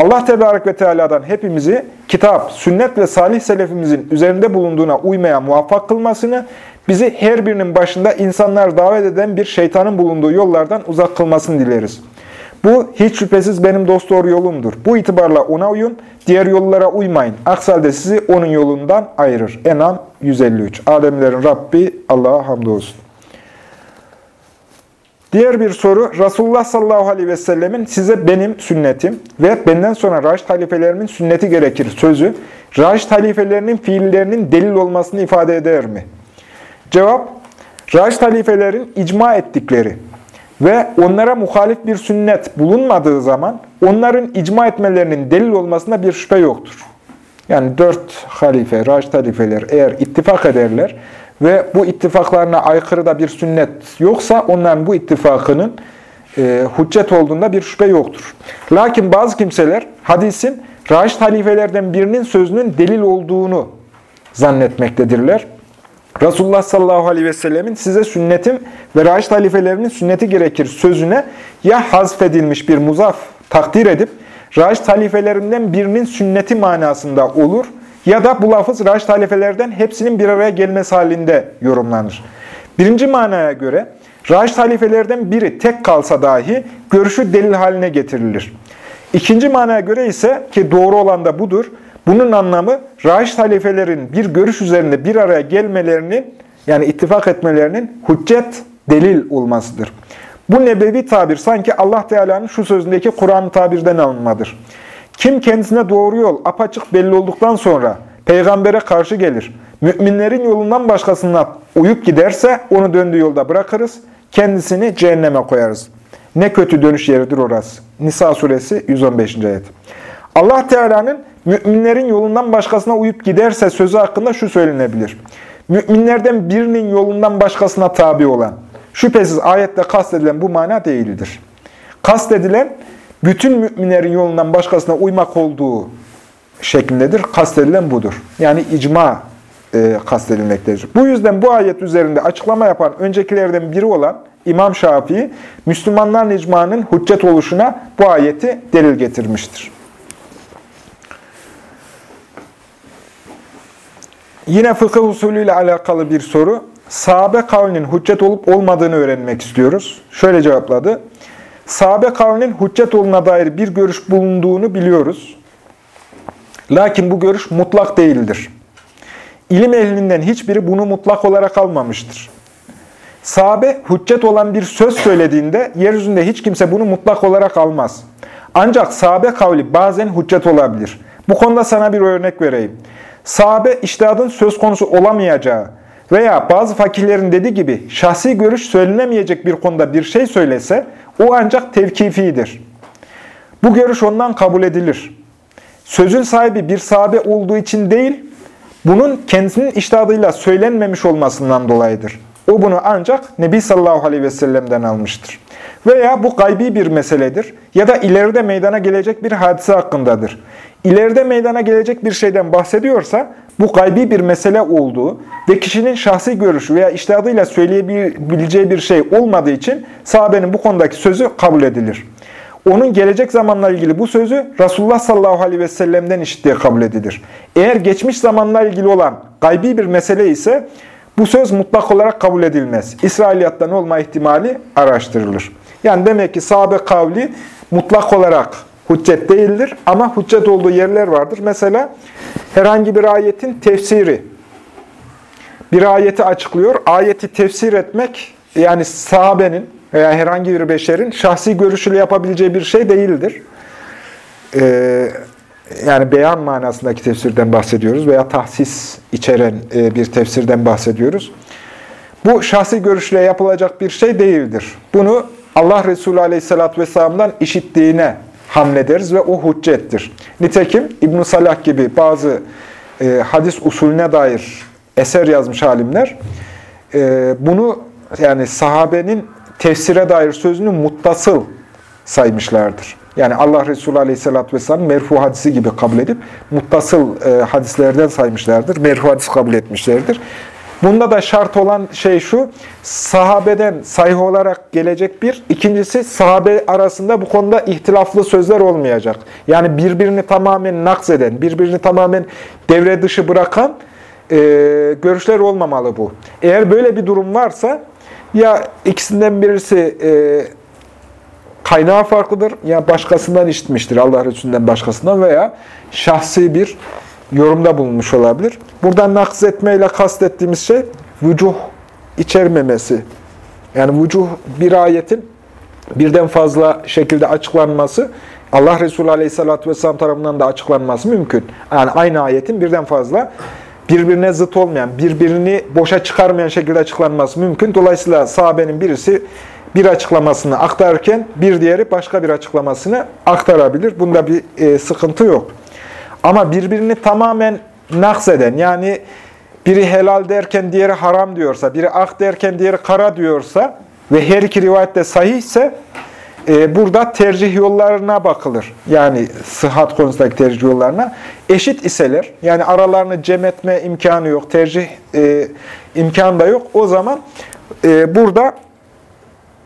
Allah Tebarek ve Teala'dan hepimizi kitap, sünnet ve salih selefimizin üzerinde bulunduğuna uymaya muvaffak kılmasını, bizi her birinin başında insanlar davet eden bir şeytanın bulunduğu yollardan uzak kılmasını dileriz. Bu hiç şüphesiz benim dost doğru yolumdur. Bu itibarla ona uyun, diğer yollara uymayın. Aksi halde sizi onun yolundan ayırır. Enam 153. Ademlerin Rabbi Allah'a hamdolsun. Diğer bir soru, Resulullah sallallahu aleyhi ve sellemin size benim sünnetim ve benden sonra Raşid halifelerimin sünneti gerekir sözü, Raşid halifelerinin fiillerinin delil olmasını ifade eder mi? Cevap, Raşid halifelerin icma ettikleri ve onlara muhalif bir sünnet bulunmadığı zaman onların icma etmelerinin delil olmasında bir şüphe yoktur. Yani dört halife, Raşid halifeler eğer ittifak ederler ve bu ittifaklarına aykırı da bir sünnet yoksa onların bu ittifakının e, hüccet olduğunda bir şüphe yoktur. Lakin bazı kimseler hadisin Raşid halifelerden birinin sözünün delil olduğunu zannetmektedirler. Resulullah sallallahu aleyhi ve sellemin size sünnetim ve Raşid halifelerinin sünneti gerekir sözüne ya hazfedilmiş bir muzaf takdir edip Raşid halifelerinden birinin sünneti manasında olur ya da bu lafız Raşid halifelerden hepsinin bir araya gelmesi halinde yorumlanır. Birinci manaya göre Raşid halifelerden biri tek kalsa dahi görüşü delil haline getirilir. İkinci manaya göre ise ki doğru olan da budur. Bunun anlamı Raşid halifelerin bir görüş üzerinde bir araya gelmelerinin yani ittifak etmelerinin hüccet delil olmasıdır. Bu nebevi tabir sanki Allah Teala'nın şu sözündeki Kur'an tabirden alınmadır. Kim kendisine doğru yol apaçık belli olduktan sonra peygambere karşı gelir, müminlerin yolundan başkasına uyup giderse onu döndüğü yolda bırakırız, kendisini cehenneme koyarız. Ne kötü dönüş yeridir orası. Nisa suresi 115. ayet. Allah Teala'nın müminlerin yolundan başkasına uyup giderse sözü hakkında şu söylenebilir. Müminlerden birinin yolundan başkasına tabi olan, şüphesiz ayette kastedilen bu mana değildir. Kastedilen, bütün müminlerin yolundan başkasına uymak olduğu şeklindedir. Kastedilen budur. Yani icma e, kastedilmektedir. Bu yüzden bu ayet üzerinde açıklama yapan öncekilerden biri olan İmam Şafii, Müslümanların icmanın hüccet oluşuna bu ayeti delil getirmiştir. Yine fıkıh usulüyle alakalı bir soru. Sahabe kavlinin hüccet olup olmadığını öğrenmek istiyoruz. Şöyle cevapladı. Sahabe kavlinin hüccet olduğuna dair bir görüş bulunduğunu biliyoruz. Lakin bu görüş mutlak değildir. İlim ehlinden hiçbiri bunu mutlak olarak almamıştır. Sahabe hüccet olan bir söz söylediğinde yeryüzünde hiç kimse bunu mutlak olarak almaz. Ancak sahabe kavli bazen hüccet olabilir. Bu konuda sana bir örnek vereyim. Sahabe iştihadın söz konusu olamayacağı veya bazı fakirlerin dediği gibi şahsi görüş söylenemeyecek bir konuda bir şey söylese o ancak tevkifidir. Bu görüş ondan kabul edilir. Sözün sahibi bir sahabe olduğu için değil, bunun kendisinin iştihadıyla söylenmemiş olmasından dolayıdır. O bunu ancak Nebi sallallahu aleyhi ve sellem'den almıştır. Veya bu gaybi bir meseledir ya da ileride meydana gelecek bir hadise hakkındadır. İleride meydana gelecek bir şeyden bahsediyorsa bu gaybi bir mesele olduğu ve kişinin şahsi görüşü veya iştihadıyla söyleyebileceği bir şey olmadığı için sahabenin bu konudaki sözü kabul edilir. Onun gelecek zamanla ilgili bu sözü Resulullah sallallahu aleyhi ve sellem'den işittiği kabul edilir. Eğer geçmiş zamanla ilgili olan gaybi bir mesele ise bu söz mutlak olarak kabul edilmez. İsrailiyattan olma ihtimali araştırılır. Yani demek ki sahabe kavli mutlak olarak hüccet değildir ama hüccet olduğu yerler vardır. Mesela herhangi bir ayetin tefsiri. Bir ayeti açıklıyor. Ayeti tefsir etmek yani sahabenin veya herhangi bir beşerin şahsi görüşüyle yapabileceği bir şey değildir. Ee, yani beyan manasındaki tefsirden bahsediyoruz veya tahsis içeren e, bir tefsirden bahsediyoruz. Bu şahsi görüşle yapılacak bir şey değildir. Bunu Allah Resulü Aleyhisselatü Vesselam'dan işittiğine hamlederiz ve o hüccettir. Nitekim ibn Salah gibi bazı e, hadis usulüne dair eser yazmış alimler e, bunu yani sahabenin tefsire dair sözünü muttasıl saymışlardır. Yani Allah Resulü Aleyhisselatü Vesselam merfu hadisi gibi kabul edip muttasıl e, hadislerden saymışlardır. Merfu hadis kabul etmişlerdir. Bunda da şart olan şey şu, sahabeden sayı olarak gelecek bir. İkincisi sahabe arasında bu konuda ihtilaflı sözler olmayacak. Yani birbirini tamamen nakzeden, birbirini tamamen devre dışı bırakan e, görüşler olmamalı bu. Eğer böyle bir durum varsa ya ikisinden birisi e, kaynağı farklıdır ya başkasından işitmiştir Allah Resulü'nden başkasından veya şahsi bir yorumda bulunmuş olabilir. Buradan nakz etmeyle kastettiğimiz şey vücuh içermemesi. Yani vücuh bir ayetin birden fazla şekilde açıklanması Allah Resulü Aleyhisselatü Vesselam tarafından da açıklanması mümkün. Yani aynı ayetin birden fazla birbirine zıt olmayan, birbirini boşa çıkarmayan şekilde açıklanması mümkün. Dolayısıyla sahabenin birisi bir açıklamasını aktarırken bir diğeri başka bir açıklamasını aktarabilir. Bunda bir e, sıkıntı yok. Ama birbirini tamamen nakseden yani biri helal derken diğeri haram diyorsa, biri ak derken diğeri kara diyorsa ve her iki rivayette sahihse e, burada tercih yollarına bakılır. Yani sıhhat konusundaki tercih yollarına. Eşit iseler, yani aralarını cem etme imkanı yok, tercih e, imkanı da yok. O zaman e, burada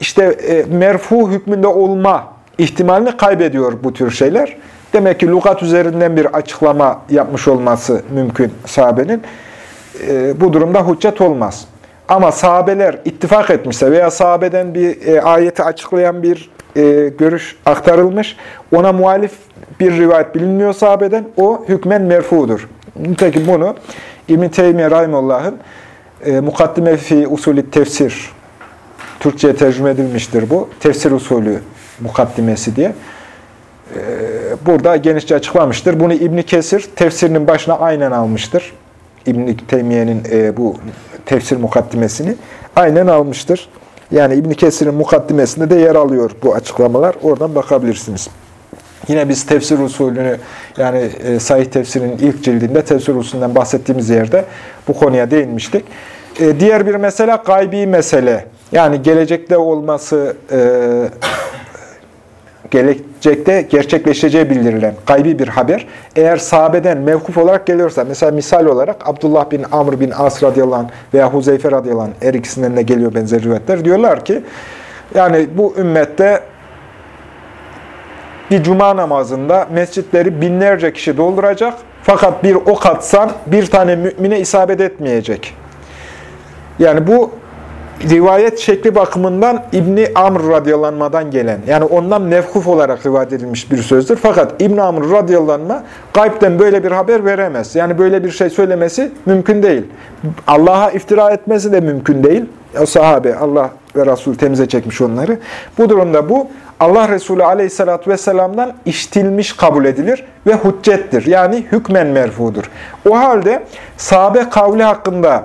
işte e, merfu hükmünde olma ihtimalini kaybediyor bu tür şeyler. Demek ki lugat üzerinden bir açıklama yapmış olması mümkün sahabenin. E, bu durumda hüccet olmaz. Ama sahabeler ittifak etmişse veya sahabeden bir e, ayeti açıklayan bir e, görüş aktarılmış, ona muhalif bir rivayet bilinmiyor sahabeden, o hükmen merfudur. Nitekim bunu İbn-i Teymiye Rahimullah'ın e, Mukaddime fi usulü tefsir, Türkçe'ye tercüme edilmiştir bu, tefsir usulü mukaddimesi diye. E, burada genişçe açıklamıştır. Bunu İbn Kesir tefsirinin başına aynen almıştır. İbn Teymiye'nin e, bu tefsir mukaddimesini aynen almıştır. Yani İbn Kesir'in mukaddimesinde de yer alıyor bu açıklamalar. Oradan bakabilirsiniz. Yine biz tefsir usulünü yani e, sahih tefsirin ilk cildinde tefsir usulünden bahsettiğimiz yerde bu konuya değinmiştik. E, diğer bir mesele gaybi mesele. Yani gelecekte olması gelecekte gerçekleşeceği bildirilen gaybi bir haber eğer sahabeden mevkuf olarak geliyorsa, mesela misal olarak Abdullah bin Amr bin As radıyallahu anh veya Huzeyfe radıyallahu anh her ikisinden de geliyor benzer rivayetler. Diyorlar ki yani bu ümmette bir cuma namazında mescitleri binlerce kişi dolduracak fakat bir ok atsan bir tane mümine isabet etmeyecek. Yani bu rivayet şekli bakımından İbni Amr radyalanmadan gelen, yani ondan mevkuf olarak rivayet edilmiş bir sözdür. Fakat İbni Amr radyalanma gaybden böyle bir haber veremez. Yani böyle bir şey söylemesi mümkün değil. Allah'a iftira etmesi de mümkün değil. O sahabe, Allah ve Resul temize çekmiş onları. Bu durumda bu Allah Resulü aleyhissalatü vesselam'dan iştilmiş kabul edilir ve hüccettir. Yani hükmen merfudur. O halde sahabe kavli hakkında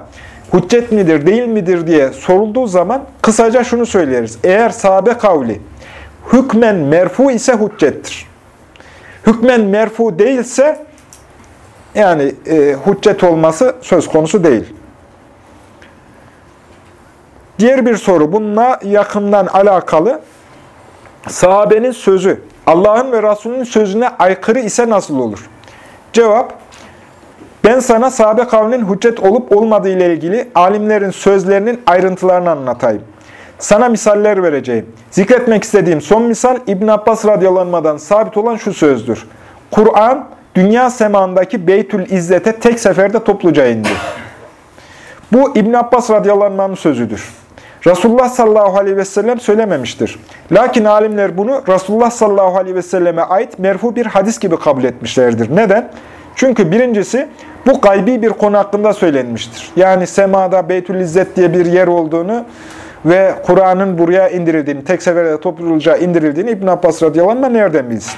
hüccet midir, değil midir diye sorulduğu zaman kısaca şunu söyleriz. Eğer sahabe kavli hükmen merfu ise hüccettir. Hükmen merfu değilse yani e, hüccet olması söz konusu değil. Diğer bir soru bununla yakından alakalı. Sahabenin sözü Allah'ın ve Resulünün sözüne aykırı ise nasıl olur? Cevap ben sana sahabe kavlinin hüccet olup olmadığı ile ilgili alimlerin sözlerinin ayrıntılarını anlatayım. Sana misaller vereceğim. Zikretmek istediğim son misal İbn Abbas radyalanmadan sabit olan şu sözdür. Kur'an dünya semandaki Beytül İzzet'e tek seferde topluca indi. Bu İbn Abbas radyalanmanın sözüdür. Resulullah sallallahu aleyhi ve sellem söylememiştir. Lakin alimler bunu Resulullah sallallahu aleyhi ve selleme ait merfu bir hadis gibi kabul etmişlerdir. Neden? Çünkü birincisi bu gaybi bir konu hakkında söylenmiştir. Yani semada Beytül İzzet diye bir yer olduğunu ve Kur'an'ın buraya indirildiğini, tek seferde topluluca indirildiğini İbn Abbas radıyallahu anh nereden bilsin?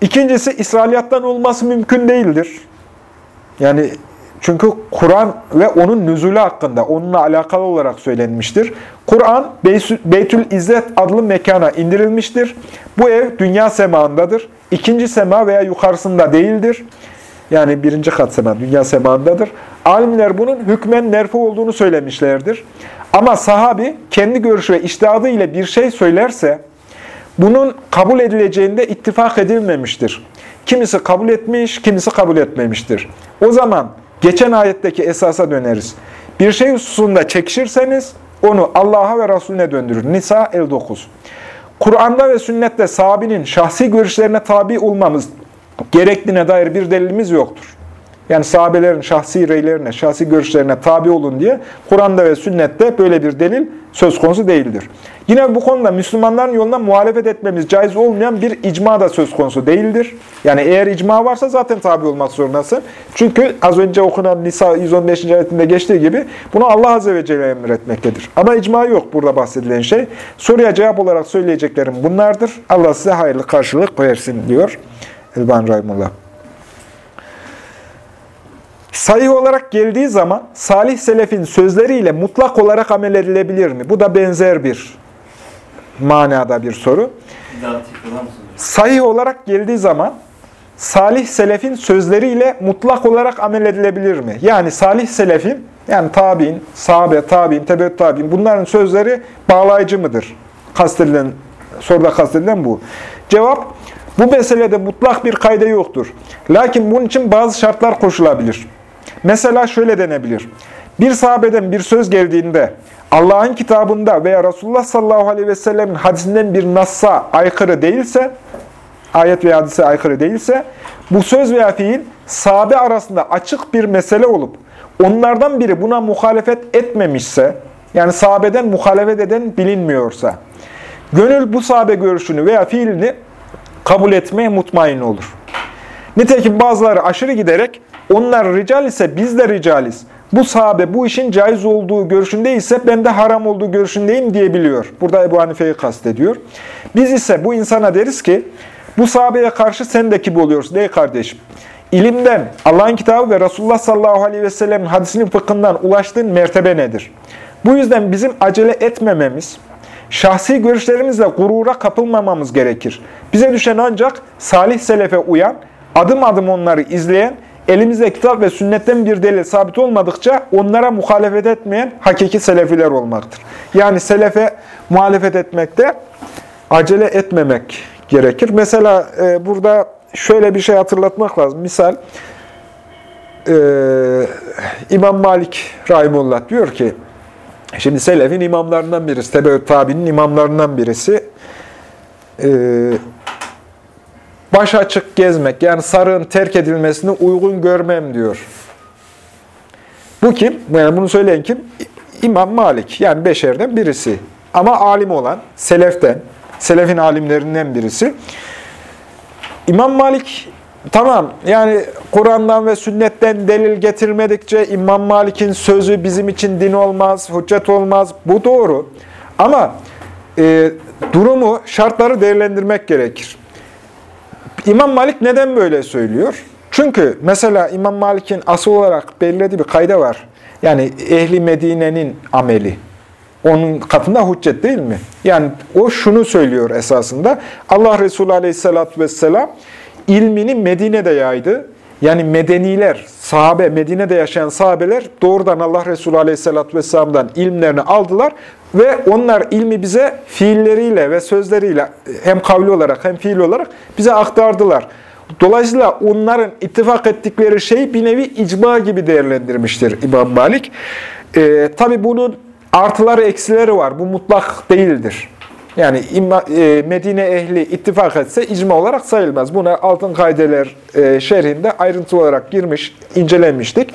İkincisi İsrailiyattan olması mümkün değildir. Yani çünkü Kur'an ve onun nüzulü hakkında onunla alakalı olarak söylenmiştir. Kur'an Beytül İzzet adlı mekana indirilmiştir. Bu ev dünya semağındadır. İkinci sema veya yukarısında değildir. Yani birinci kat sema, dünya semağındadır. Alimler bunun hükmen merfu olduğunu söylemişlerdir. Ama sahabi kendi görüşü ve iştihadı ile bir şey söylerse, bunun kabul edileceğinde ittifak edilmemiştir. Kimisi kabul etmiş, kimisi kabul etmemiştir. O zaman geçen ayetteki esasa döneriz. Bir şey hususunda çekişirseniz onu Allah'a ve Resulüne döndürür. Nisa 59. Kur'an'da ve sünnette sahabinin şahsi görüşlerine tabi olmamız gerektiğine dair bir delilimiz yoktur. Yani sahabelerin şahsi reylerine, şahsi görüşlerine tabi olun diye Kur'an'da ve sünnette böyle bir delil söz konusu değildir. Yine bu konuda Müslümanların yoluna muhalefet etmemiz caiz olmayan bir icma da söz konusu değildir. Yani eğer icma varsa zaten tabi olmak zorundasın. Çünkü az önce okunan Nisa 115. ayetinde geçtiği gibi bunu Allah Azze ve Celle emretmektedir. Ama icma yok burada bahsedilen şey. Soruya cevap olarak söyleyeceklerim bunlardır. Allah size hayırlı karşılık versin diyor Elban Rahimullah. Sayı olarak geldiği zaman salih selefin sözleriyle mutlak olarak amel edilebilir mi? Bu da benzer bir manada bir soru. Sayı olarak geldiği zaman salih selefin sözleriyle mutlak olarak amel edilebilir mi? Yani salih selefin, yani tabi'in, sahabe, tabi'in, tebeut tabi'in bunların sözleri bağlayıcı mıdır? Kastedilen, soruda kastedilen bu. Cevap, bu meselede mutlak bir kayda yoktur. Lakin bunun için bazı şartlar koşulabilir. Mesela şöyle denebilir. Bir sahabeden bir söz geldiğinde Allah'ın kitabında veya Resulullah sallallahu aleyhi ve sellemin hadisinden bir nassa aykırı değilse, ayet veya hadise aykırı değilse, bu söz veya fiil sahabe arasında açık bir mesele olup, onlardan biri buna muhalefet etmemişse, yani sahabeden muhalefet eden bilinmiyorsa, gönül bu sahabe görüşünü veya fiilini kabul etmeye mutmain olur. Nitekim bazıları aşırı giderek, onlar rical ise biz de ricaliz. Bu sahabe bu işin caiz olduğu görüşündeyse ben de haram olduğu görüşündeyim diyebiliyor. Burada Ebu Hanife'yi kastediyor. Biz ise bu insana deriz ki bu sahabeye karşı sen de gibi oluyorsun ey kardeşim. İlimden, Allah'ın kitabı ve Resulullah sallallahu aleyhi ve sellem'in hadisinin fıkhından ulaştığın mertebe nedir? Bu yüzden bizim acele etmememiz, şahsi görüşlerimizle gurura kapılmamamız gerekir. Bize düşen ancak salih selefe uyan, adım adım onları izleyen elimizde kitap ve sünnetten bir delil sabit olmadıkça onlara muhalefet etmeyen hakiki selefiler olmaktır. Yani selefe muhalefet etmekte acele etmemek gerekir. Mesela e, burada şöyle bir şey hatırlatmak lazım. Misal e, İmam Malik Rahimullah diyor ki, şimdi selefin imamlarından birisi, Tebeut Tabi'nin imamlarından birisi, e, baş açık gezmek, yani sarığın terk edilmesini uygun görmem diyor. Bu kim? Yani bunu söyleyen kim? İmam Malik, yani beşerden birisi. Ama alim olan, seleften, selefin alimlerinden birisi. İmam Malik, tamam yani Kur'an'dan ve sünnetten delil getirmedikçe İmam Malik'in sözü bizim için din olmaz, hüccet olmaz. Bu doğru. Ama e, durumu, şartları değerlendirmek gerekir. İmam Malik neden böyle söylüyor? Çünkü mesela İmam Malik'in asıl olarak belirlediği bir kayda var. Yani ehli Medine'nin ameli. Onun katında hüccet değil mi? Yani o şunu söylüyor esasında. Allah Resulü Aleyhisselatü Vesselam ilmini Medine'de yaydı. Yani medeniler, sahabe, Medine'de yaşayan sahabeler doğrudan Allah Resulü Aleyhisselatü Vesselam'dan ilmlerini aldılar ve onlar ilmi bize fiilleriyle ve sözleriyle hem kavli olarak hem fiil olarak bize aktardılar. Dolayısıyla onların ittifak ettikleri şey bir nevi icma gibi değerlendirmiştir İmam Malik. Ee, Tabi bunun artıları eksileri var. Bu mutlak değildir. Yani e, Medine ehli ittifak etse icma olarak sayılmaz. Buna altın kaydeler e, şerhinde ayrıntı olarak girmiş, incelenmiştik.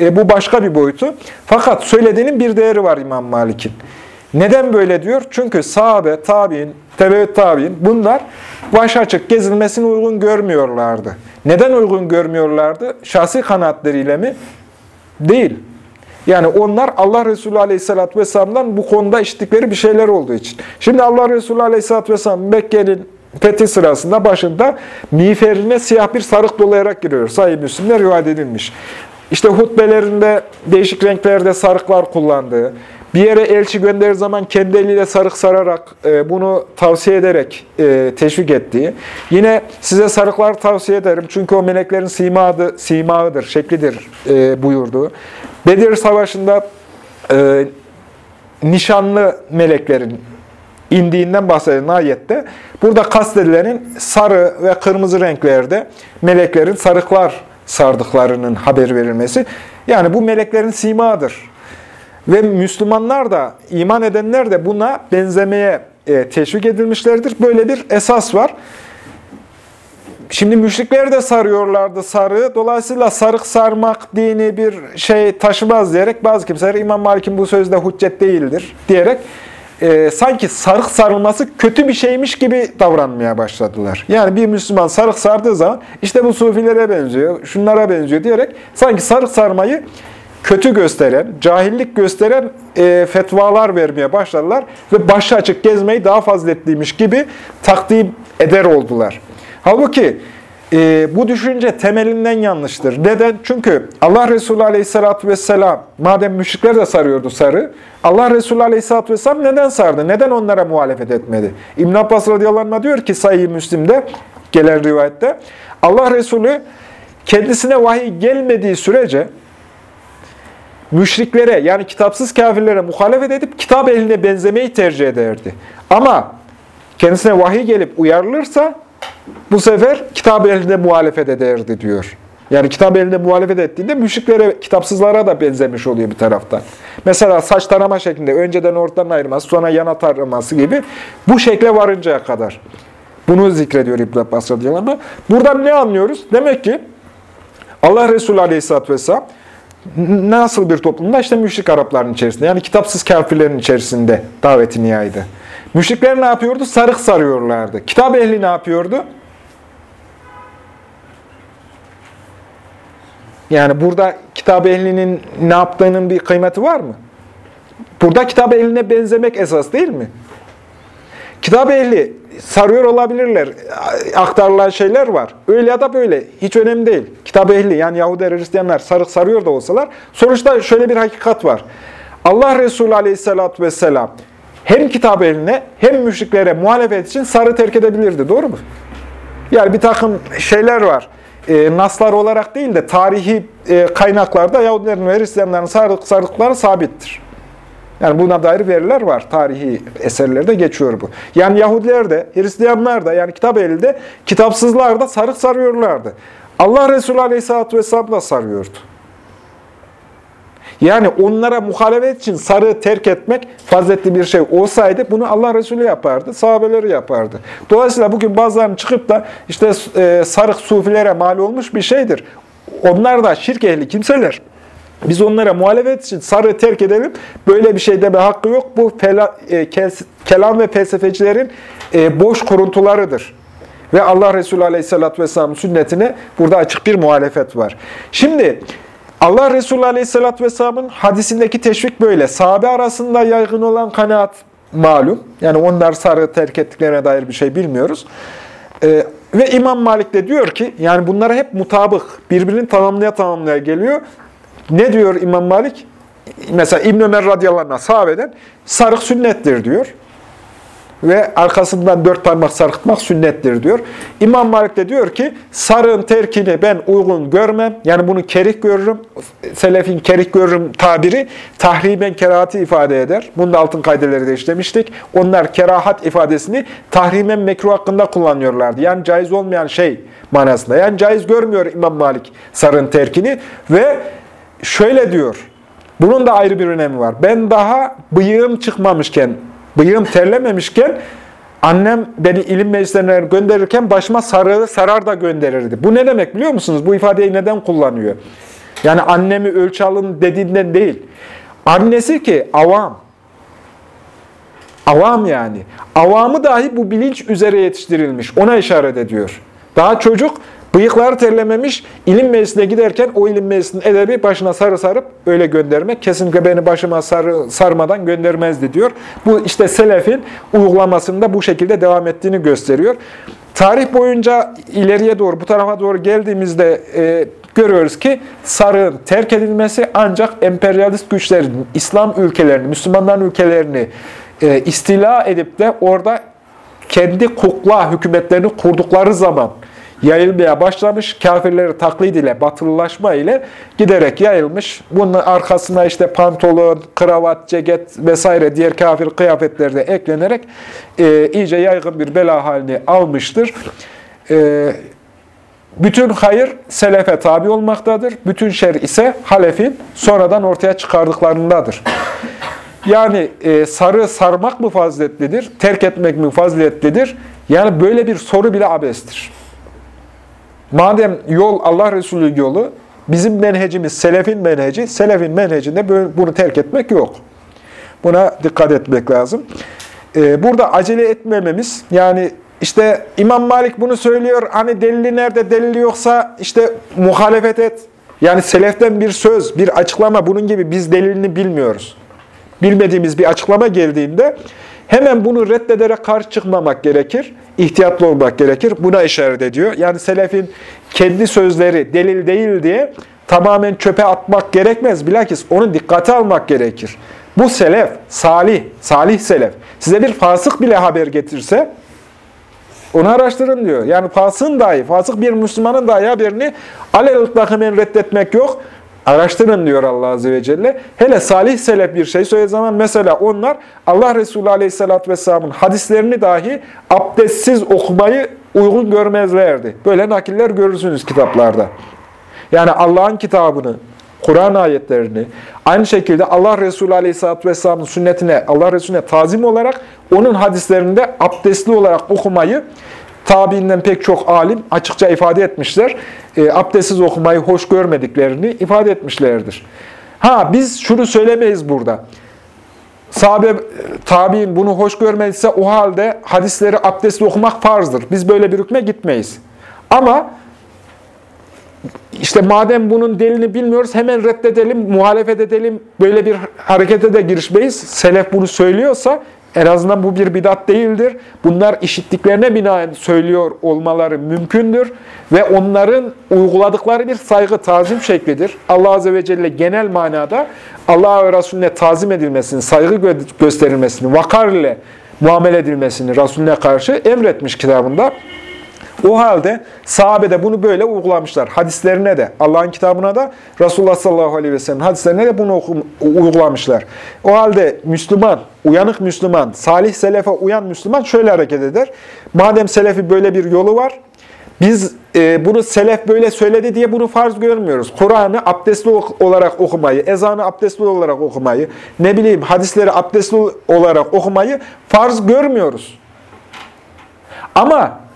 E, bu başka bir boyutu. Fakat söylediğinin bir değeri var İmam Malik'in. Neden böyle diyor? Çünkü sahabe, tabi'in, tebeüt tabi'in bunlar baş açık gezilmesini uygun görmüyorlardı. Neden uygun görmüyorlardı? Şahsi kanaatleriyle mi? Değil. Yani onlar Allah Resulü Aleyhisselatü Vesselam'dan bu konuda işittikleri bir şeyler olduğu için. Şimdi Allah Resulü Aleyhisselatü Vesselam Mekke'nin fethi sırasında başında miğferine siyah bir sarık dolayarak giriyor. Sahih Müslim'de rivayet edilmiş. İşte hutbelerinde değişik renklerde sarıklar kullandığı, bir yere elçi gönderir zaman kendi eliyle sarık sararak e, bunu tavsiye ederek e, teşvik ettiği. Yine size sarıklar tavsiye ederim çünkü o meleklerin simağı, simağıdır, şeklidir e, buyurdu. Bedir Savaşı'nda e, nişanlı meleklerin indiğinden bahsedilen ayette burada kastedilenin sarı ve kırmızı renklerde meleklerin sarıklar sardıklarının haber verilmesi. Yani bu meleklerin simadır. Ve Müslümanlar da, iman edenler de buna benzemeye e, teşvik edilmişlerdir. Böyle bir esas var. Şimdi müşrikler de sarıyorlardı sarığı. Dolayısıyla sarık sarmak dini bir şey taşımaz diyerek bazı kimseler İmam Malik'in bu sözde hüccet değildir diyerek e, sanki sarık sarılması kötü bir şeymiş gibi davranmaya başladılar. Yani bir Müslüman sarık sardığı zaman işte bu sufilere benziyor, şunlara benziyor diyerek sanki sarık sarmayı kötü gösteren, cahillik gösteren e, fetvalar vermeye başladılar ve başı açık gezmeyi daha faziletliymiş gibi takdim eder oldular. Halbuki e, bu düşünce temelinden yanlıştır. Neden? Çünkü Allah Resulü Aleyhisselatü Vesselam, madem müşrikler de sarıyordu sarı, Allah Resulü Aleyhisselatü Vesselam neden sardı? Neden onlara muhalefet etmedi? İbn Abbas radıyallahu anh diyor ki Sayı Müslim'de, gelen rivayette, Allah Resulü kendisine vahiy gelmediği sürece müşriklere yani kitapsız kafirlere muhalefet edip kitap eline benzemeyi tercih ederdi. Ama kendisine vahiy gelip uyarılırsa bu sefer kitap elinde muhalefet ederdi diyor. Yani kitap elinde muhalefet ettiğinde müşriklere, kitapsızlara da benzemiş oluyor bir taraftan. Mesela saç tarama şeklinde önceden ortadan ayırması, sonra yana taraması gibi bu şekle varıncaya kadar. Bunu zikrediyor İbn Abbas radıyallahu anh. Buradan ne anlıyoruz? Demek ki Allah Resulü aleyhisselatü vesselam nasıl bir toplumda? işte müşrik Arapların içerisinde, yani kitapsız kafirlerin içerisinde davetini yaydı. Müşrikler ne yapıyordu? Sarık sarıyorlardı. Kitap ehli ne yapıyordu? Yani burada kitap ehlinin ne yaptığının bir kıymeti var mı? Burada kitap ehline benzemek esas değil mi? Kitap ehli sarıyor olabilirler. Aktarılan şeyler var. Öyle ya da böyle. Hiç önemli değil. Kitap ehli yani Yahudi Hristiyanlar sarık sarıyor da olsalar. Sonuçta şöyle bir hakikat var. Allah Resulü Aleyhisselatü Vesselam hem kitap eline hem müşriklere muhalefet için sarı terk edebilirdi. Doğru mu? Yani bir takım şeyler var. E, naslar olarak değil de tarihi e, kaynaklarda Yahudilerin ve Hristiyanların sarık, sarıkları sabittir. Yani buna dair veriler var. Tarihi eserlerde geçiyor bu. Yani Yahudiler de, Hristiyanlar da, yani kitap elinde, kitapsızlar da sarık sarıyorlardı. Allah Resulü Aleyhisselatü Vesselam da sarıyordu. Yani onlara muhalefet için sarığı terk etmek faziletli bir şey olsaydı bunu Allah Resulü yapardı, sahabeleri yapardı. Dolayısıyla bugün bazılarının çıkıp da işte e, sarık sufilere mal olmuş bir şeydir. Onlar da şirk ehli kimseler. Biz onlara muhalefet için sarı terk edelim. Böyle bir şey deme hakkı yok. Bu fela, e, kelam ve felsefecilerin e, boş kuruntularıdır. Ve Allah Resulü Aleyhisselatü Vesselam'ın sünnetine burada açık bir muhalefet var. Şimdi Allah Resulü Aleyhisselatü Vesselam'ın hadisindeki teşvik böyle. Sahabe arasında yaygın olan kanaat malum. Yani onlar sarı terk ettiklerine dair bir şey bilmiyoruz. Ee, ve İmam Malik de diyor ki, yani bunlara hep mutabık, birbirini tamamlaya tamamlaya geliyor. Ne diyor İmam Malik? Mesela İbn Ömer radıyallahu anh sahabeden sarık sünnettir diyor. Ve arkasından dört parmak sarkıtmak sünnettir diyor. İmam Malik de diyor ki sarığın terkini ben uygun görmem. Yani bunu kerih görürüm. Selefin kerih görürüm tabiri tahriben kerahati ifade eder. Bunda altın kaydeleri de işlemiştik. Onlar kerahat ifadesini tahrimen mekruh hakkında kullanıyorlardı. Yani caiz olmayan şey manasında. Yani caiz görmüyor İmam Malik sarığın terkini ve şöyle diyor. Bunun da ayrı bir önemi var. Ben daha bıyığım çıkmamışken bıyığım terlememişken annem beni ilim meclislerine gönderirken başıma sarı, sarar da gönderirdi. Bu ne demek biliyor musunuz? Bu ifadeyi neden kullanıyor? Yani annemi ölçü alın dediğinden değil. Annesi ki avam. Avam yani. Avamı dahi bu bilinç üzere yetiştirilmiş. Ona işaret ediyor. Daha çocuk Bıyıkları terlememiş, ilim meclisine giderken o ilim meclisinin edebi başına sarı sarıp öyle göndermek. Kesinlikle beni başıma sarı, sarmadan göndermezdi diyor. Bu işte selefin uygulamasında bu şekilde devam ettiğini gösteriyor. Tarih boyunca ileriye doğru, bu tarafa doğru geldiğimizde e, görüyoruz ki sarığın terk edilmesi ancak emperyalist güçlerin, İslam ülkelerini, Müslümanların ülkelerini e, istila edip de orada kendi kukla hükümetlerini kurdukları zaman yayılmaya başlamış. Kafirleri taklit ile, batılılaşma ile giderek yayılmış. Bunun arkasına işte pantolon, kravat, ceket vesaire diğer kafir kıyafetleri de eklenerek e, iyice yaygın bir bela halini almıştır. E, Bütün hayır selefe tabi olmaktadır. Bütün şer ise halefin sonradan ortaya çıkardıklarındadır. Yani e, sarı sarmak mı faziletlidir, terk etmek mi faziletlidir? Yani böyle bir soru bile abestir. Madem yol Allah Resulü yolu, bizim menhecimiz selefin menheci, selefin menhecinde bunu terk etmek yok. Buna dikkat etmek lazım. Ee, burada acele etmememiz, yani işte İmam Malik bunu söylüyor, hani delili nerede, delili yoksa işte muhalefet et. Yani seleften bir söz, bir açıklama bunun gibi biz delilini bilmiyoruz. Bilmediğimiz bir açıklama geldiğinde hemen bunu reddederek karşı çıkmamak gerekir. İhtiyatlı olmak gerekir. Buna işaret ediyor. Yani selefin kendi sözleri delil değil diye tamamen çöpe atmak gerekmez. Bilakis onu dikkate almak gerekir. Bu selef, salih, salih selef. Size bir fasık bile haber getirse onu araştırın diyor. Yani fasığın dahi, fasık bir Müslümanın dahi haberini alel hemen reddetmek yok. Araştırın diyor Allah Azze ve Celle. Hele salih selef bir şey söylediği zaman mesela onlar Allah Resulü Aleyhisselatü Vesselam'ın hadislerini dahi abdestsiz okumayı uygun görmezlerdi. Böyle nakiller görürsünüz kitaplarda. Yani Allah'ın kitabını, Kur'an ayetlerini, aynı şekilde Allah Resulü Aleyhisselatü Vesselam'ın sünnetine, Allah Resulüne tazim olarak onun hadislerinde abdestli olarak okumayı tabiinden pek çok alim açıkça ifade etmişler. E, abdestsiz okumayı hoş görmediklerini ifade etmişlerdir. Ha biz şunu söylemeyiz burada. Sahabe, tabi'in bunu hoş görmediyse o halde hadisleri abdestli okumak farzdır. Biz böyle bir hükme gitmeyiz. Ama işte madem bunun delini bilmiyoruz hemen reddedelim, muhalefet edelim, böyle bir harekete de girişmeyiz. Selef bunu söylüyorsa en azından bu bir bidat değildir. Bunlar işittiklerine binaen söylüyor olmaları mümkündür. Ve onların uyguladıkları bir saygı, tazim şeklidir. Allah Azze ve Celle genel manada Allah ve Resulüne tazim edilmesini, saygı gösterilmesini, vakar ile muamele edilmesini Resulüne karşı emretmiş kitabında. O halde sahabe de bunu böyle uygulamışlar. Hadislerine de, Allah'ın kitabına da, Resulullah sallallahu aleyhi ve sellem hadislerine de bunu uygulamışlar. O halde Müslüman, uyanık Müslüman, salih selefe uyan Müslüman şöyle hareket eder. Madem selefi böyle bir yolu var, biz e, bunu selef böyle söyledi diye bunu farz görmüyoruz. Kur'an'ı abdestli olarak okumayı, ezanı abdestli olarak okumayı, ne bileyim hadisleri abdestli olarak okumayı farz görmüyoruz. Ama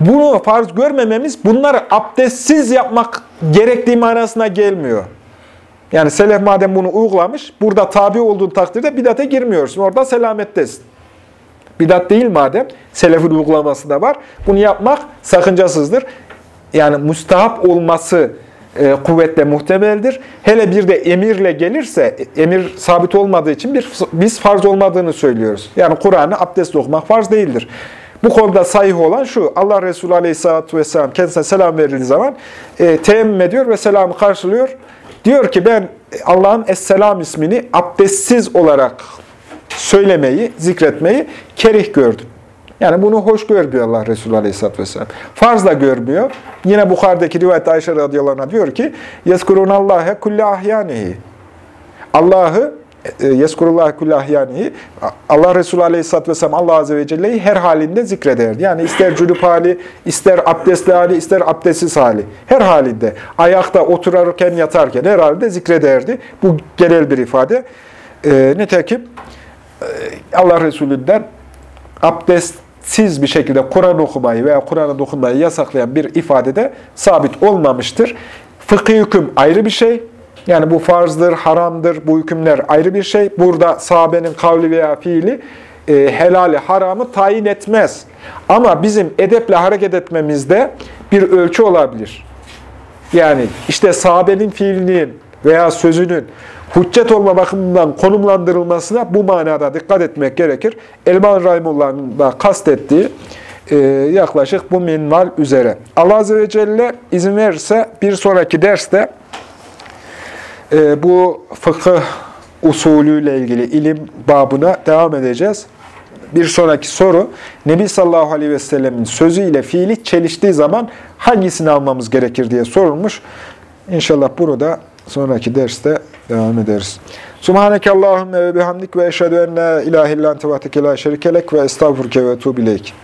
bunu farz görmememiz bunları abdestsiz yapmak gerektiği manasına gelmiyor. Yani selef madem bunu uygulamış, burada tabi olduğun takdirde bidate girmiyorsun. Orada selamettesin. Bidat değil madem, selefin uygulaması da var. Bunu yapmak sakıncasızdır. Yani müstahap olması e, kuvvetle muhtemeldir. Hele bir de emirle gelirse, emir sabit olmadığı için bir, biz farz olmadığını söylüyoruz. Yani Kur'an'ı abdest okumak farz değildir. Bu konuda sahih olan şu, Allah Resulü Aleyhisselatü Vesselam kendisine selam verildiği zaman e, teyemmüm ediyor ve selamı karşılıyor. Diyor ki ben Allah'ın Esselam ismini abdestsiz olarak söylemeyi, zikretmeyi kerih gördüm. Yani bunu hoş görmüyor Allah Resulü Aleyhisselatü Vesselam. Farz da görmüyor. Yine Bukhari'deki rivayet Ayşe radıyallahu anh diyor ki يَذْكُرُونَ اللّٰهَ كُلَّ ahyanehi. Allah'ı e, Yeskurullah kullahyanihi Allah Resulü Aleyhisselatü Vesselam Allah Azze ve Celle'yi her halinde zikrederdi. Yani ister cülüp hali, ister abdestli hali, ister abdestsiz hali. Her halinde. Ayakta, otururken, yatarken her halde zikrederdi. Bu genel bir ifade. E, nitekim e, Allah Resulü'nden abdestsiz bir şekilde Kur'an okumayı veya Kur'an'a dokunmayı yasaklayan bir ifadede sabit olmamıştır. Fıkhi hüküm ayrı bir şey. Yani bu farzdır, haramdır, bu hükümler ayrı bir şey. Burada sahabenin kavli veya fiili e, helali, haramı tayin etmez. Ama bizim edeple hareket etmemizde bir ölçü olabilir. Yani işte sahabenin fiilinin veya sözünün hüccet olma bakımından konumlandırılmasına bu manada dikkat etmek gerekir. Elman Rahimullah'ın da kastettiği e, yaklaşık bu minval üzere. Allah Azze ve Celle izin verirse bir sonraki derste e, bu fıkıh usulüyle ilgili ilim babına devam edeceğiz. Bir sonraki soru, Nebi sallallahu aleyhi ve sellemin sözüyle fiili çeliştiği zaman hangisini almamız gerekir diye sorulmuş. İnşallah bunu da sonraki derste devam ederiz. Subhaneke Allahümme ve bihamdik ve eşhedü en la ilahe illan tevateke la şerikelek ve estağfurke ve tuğbileyk.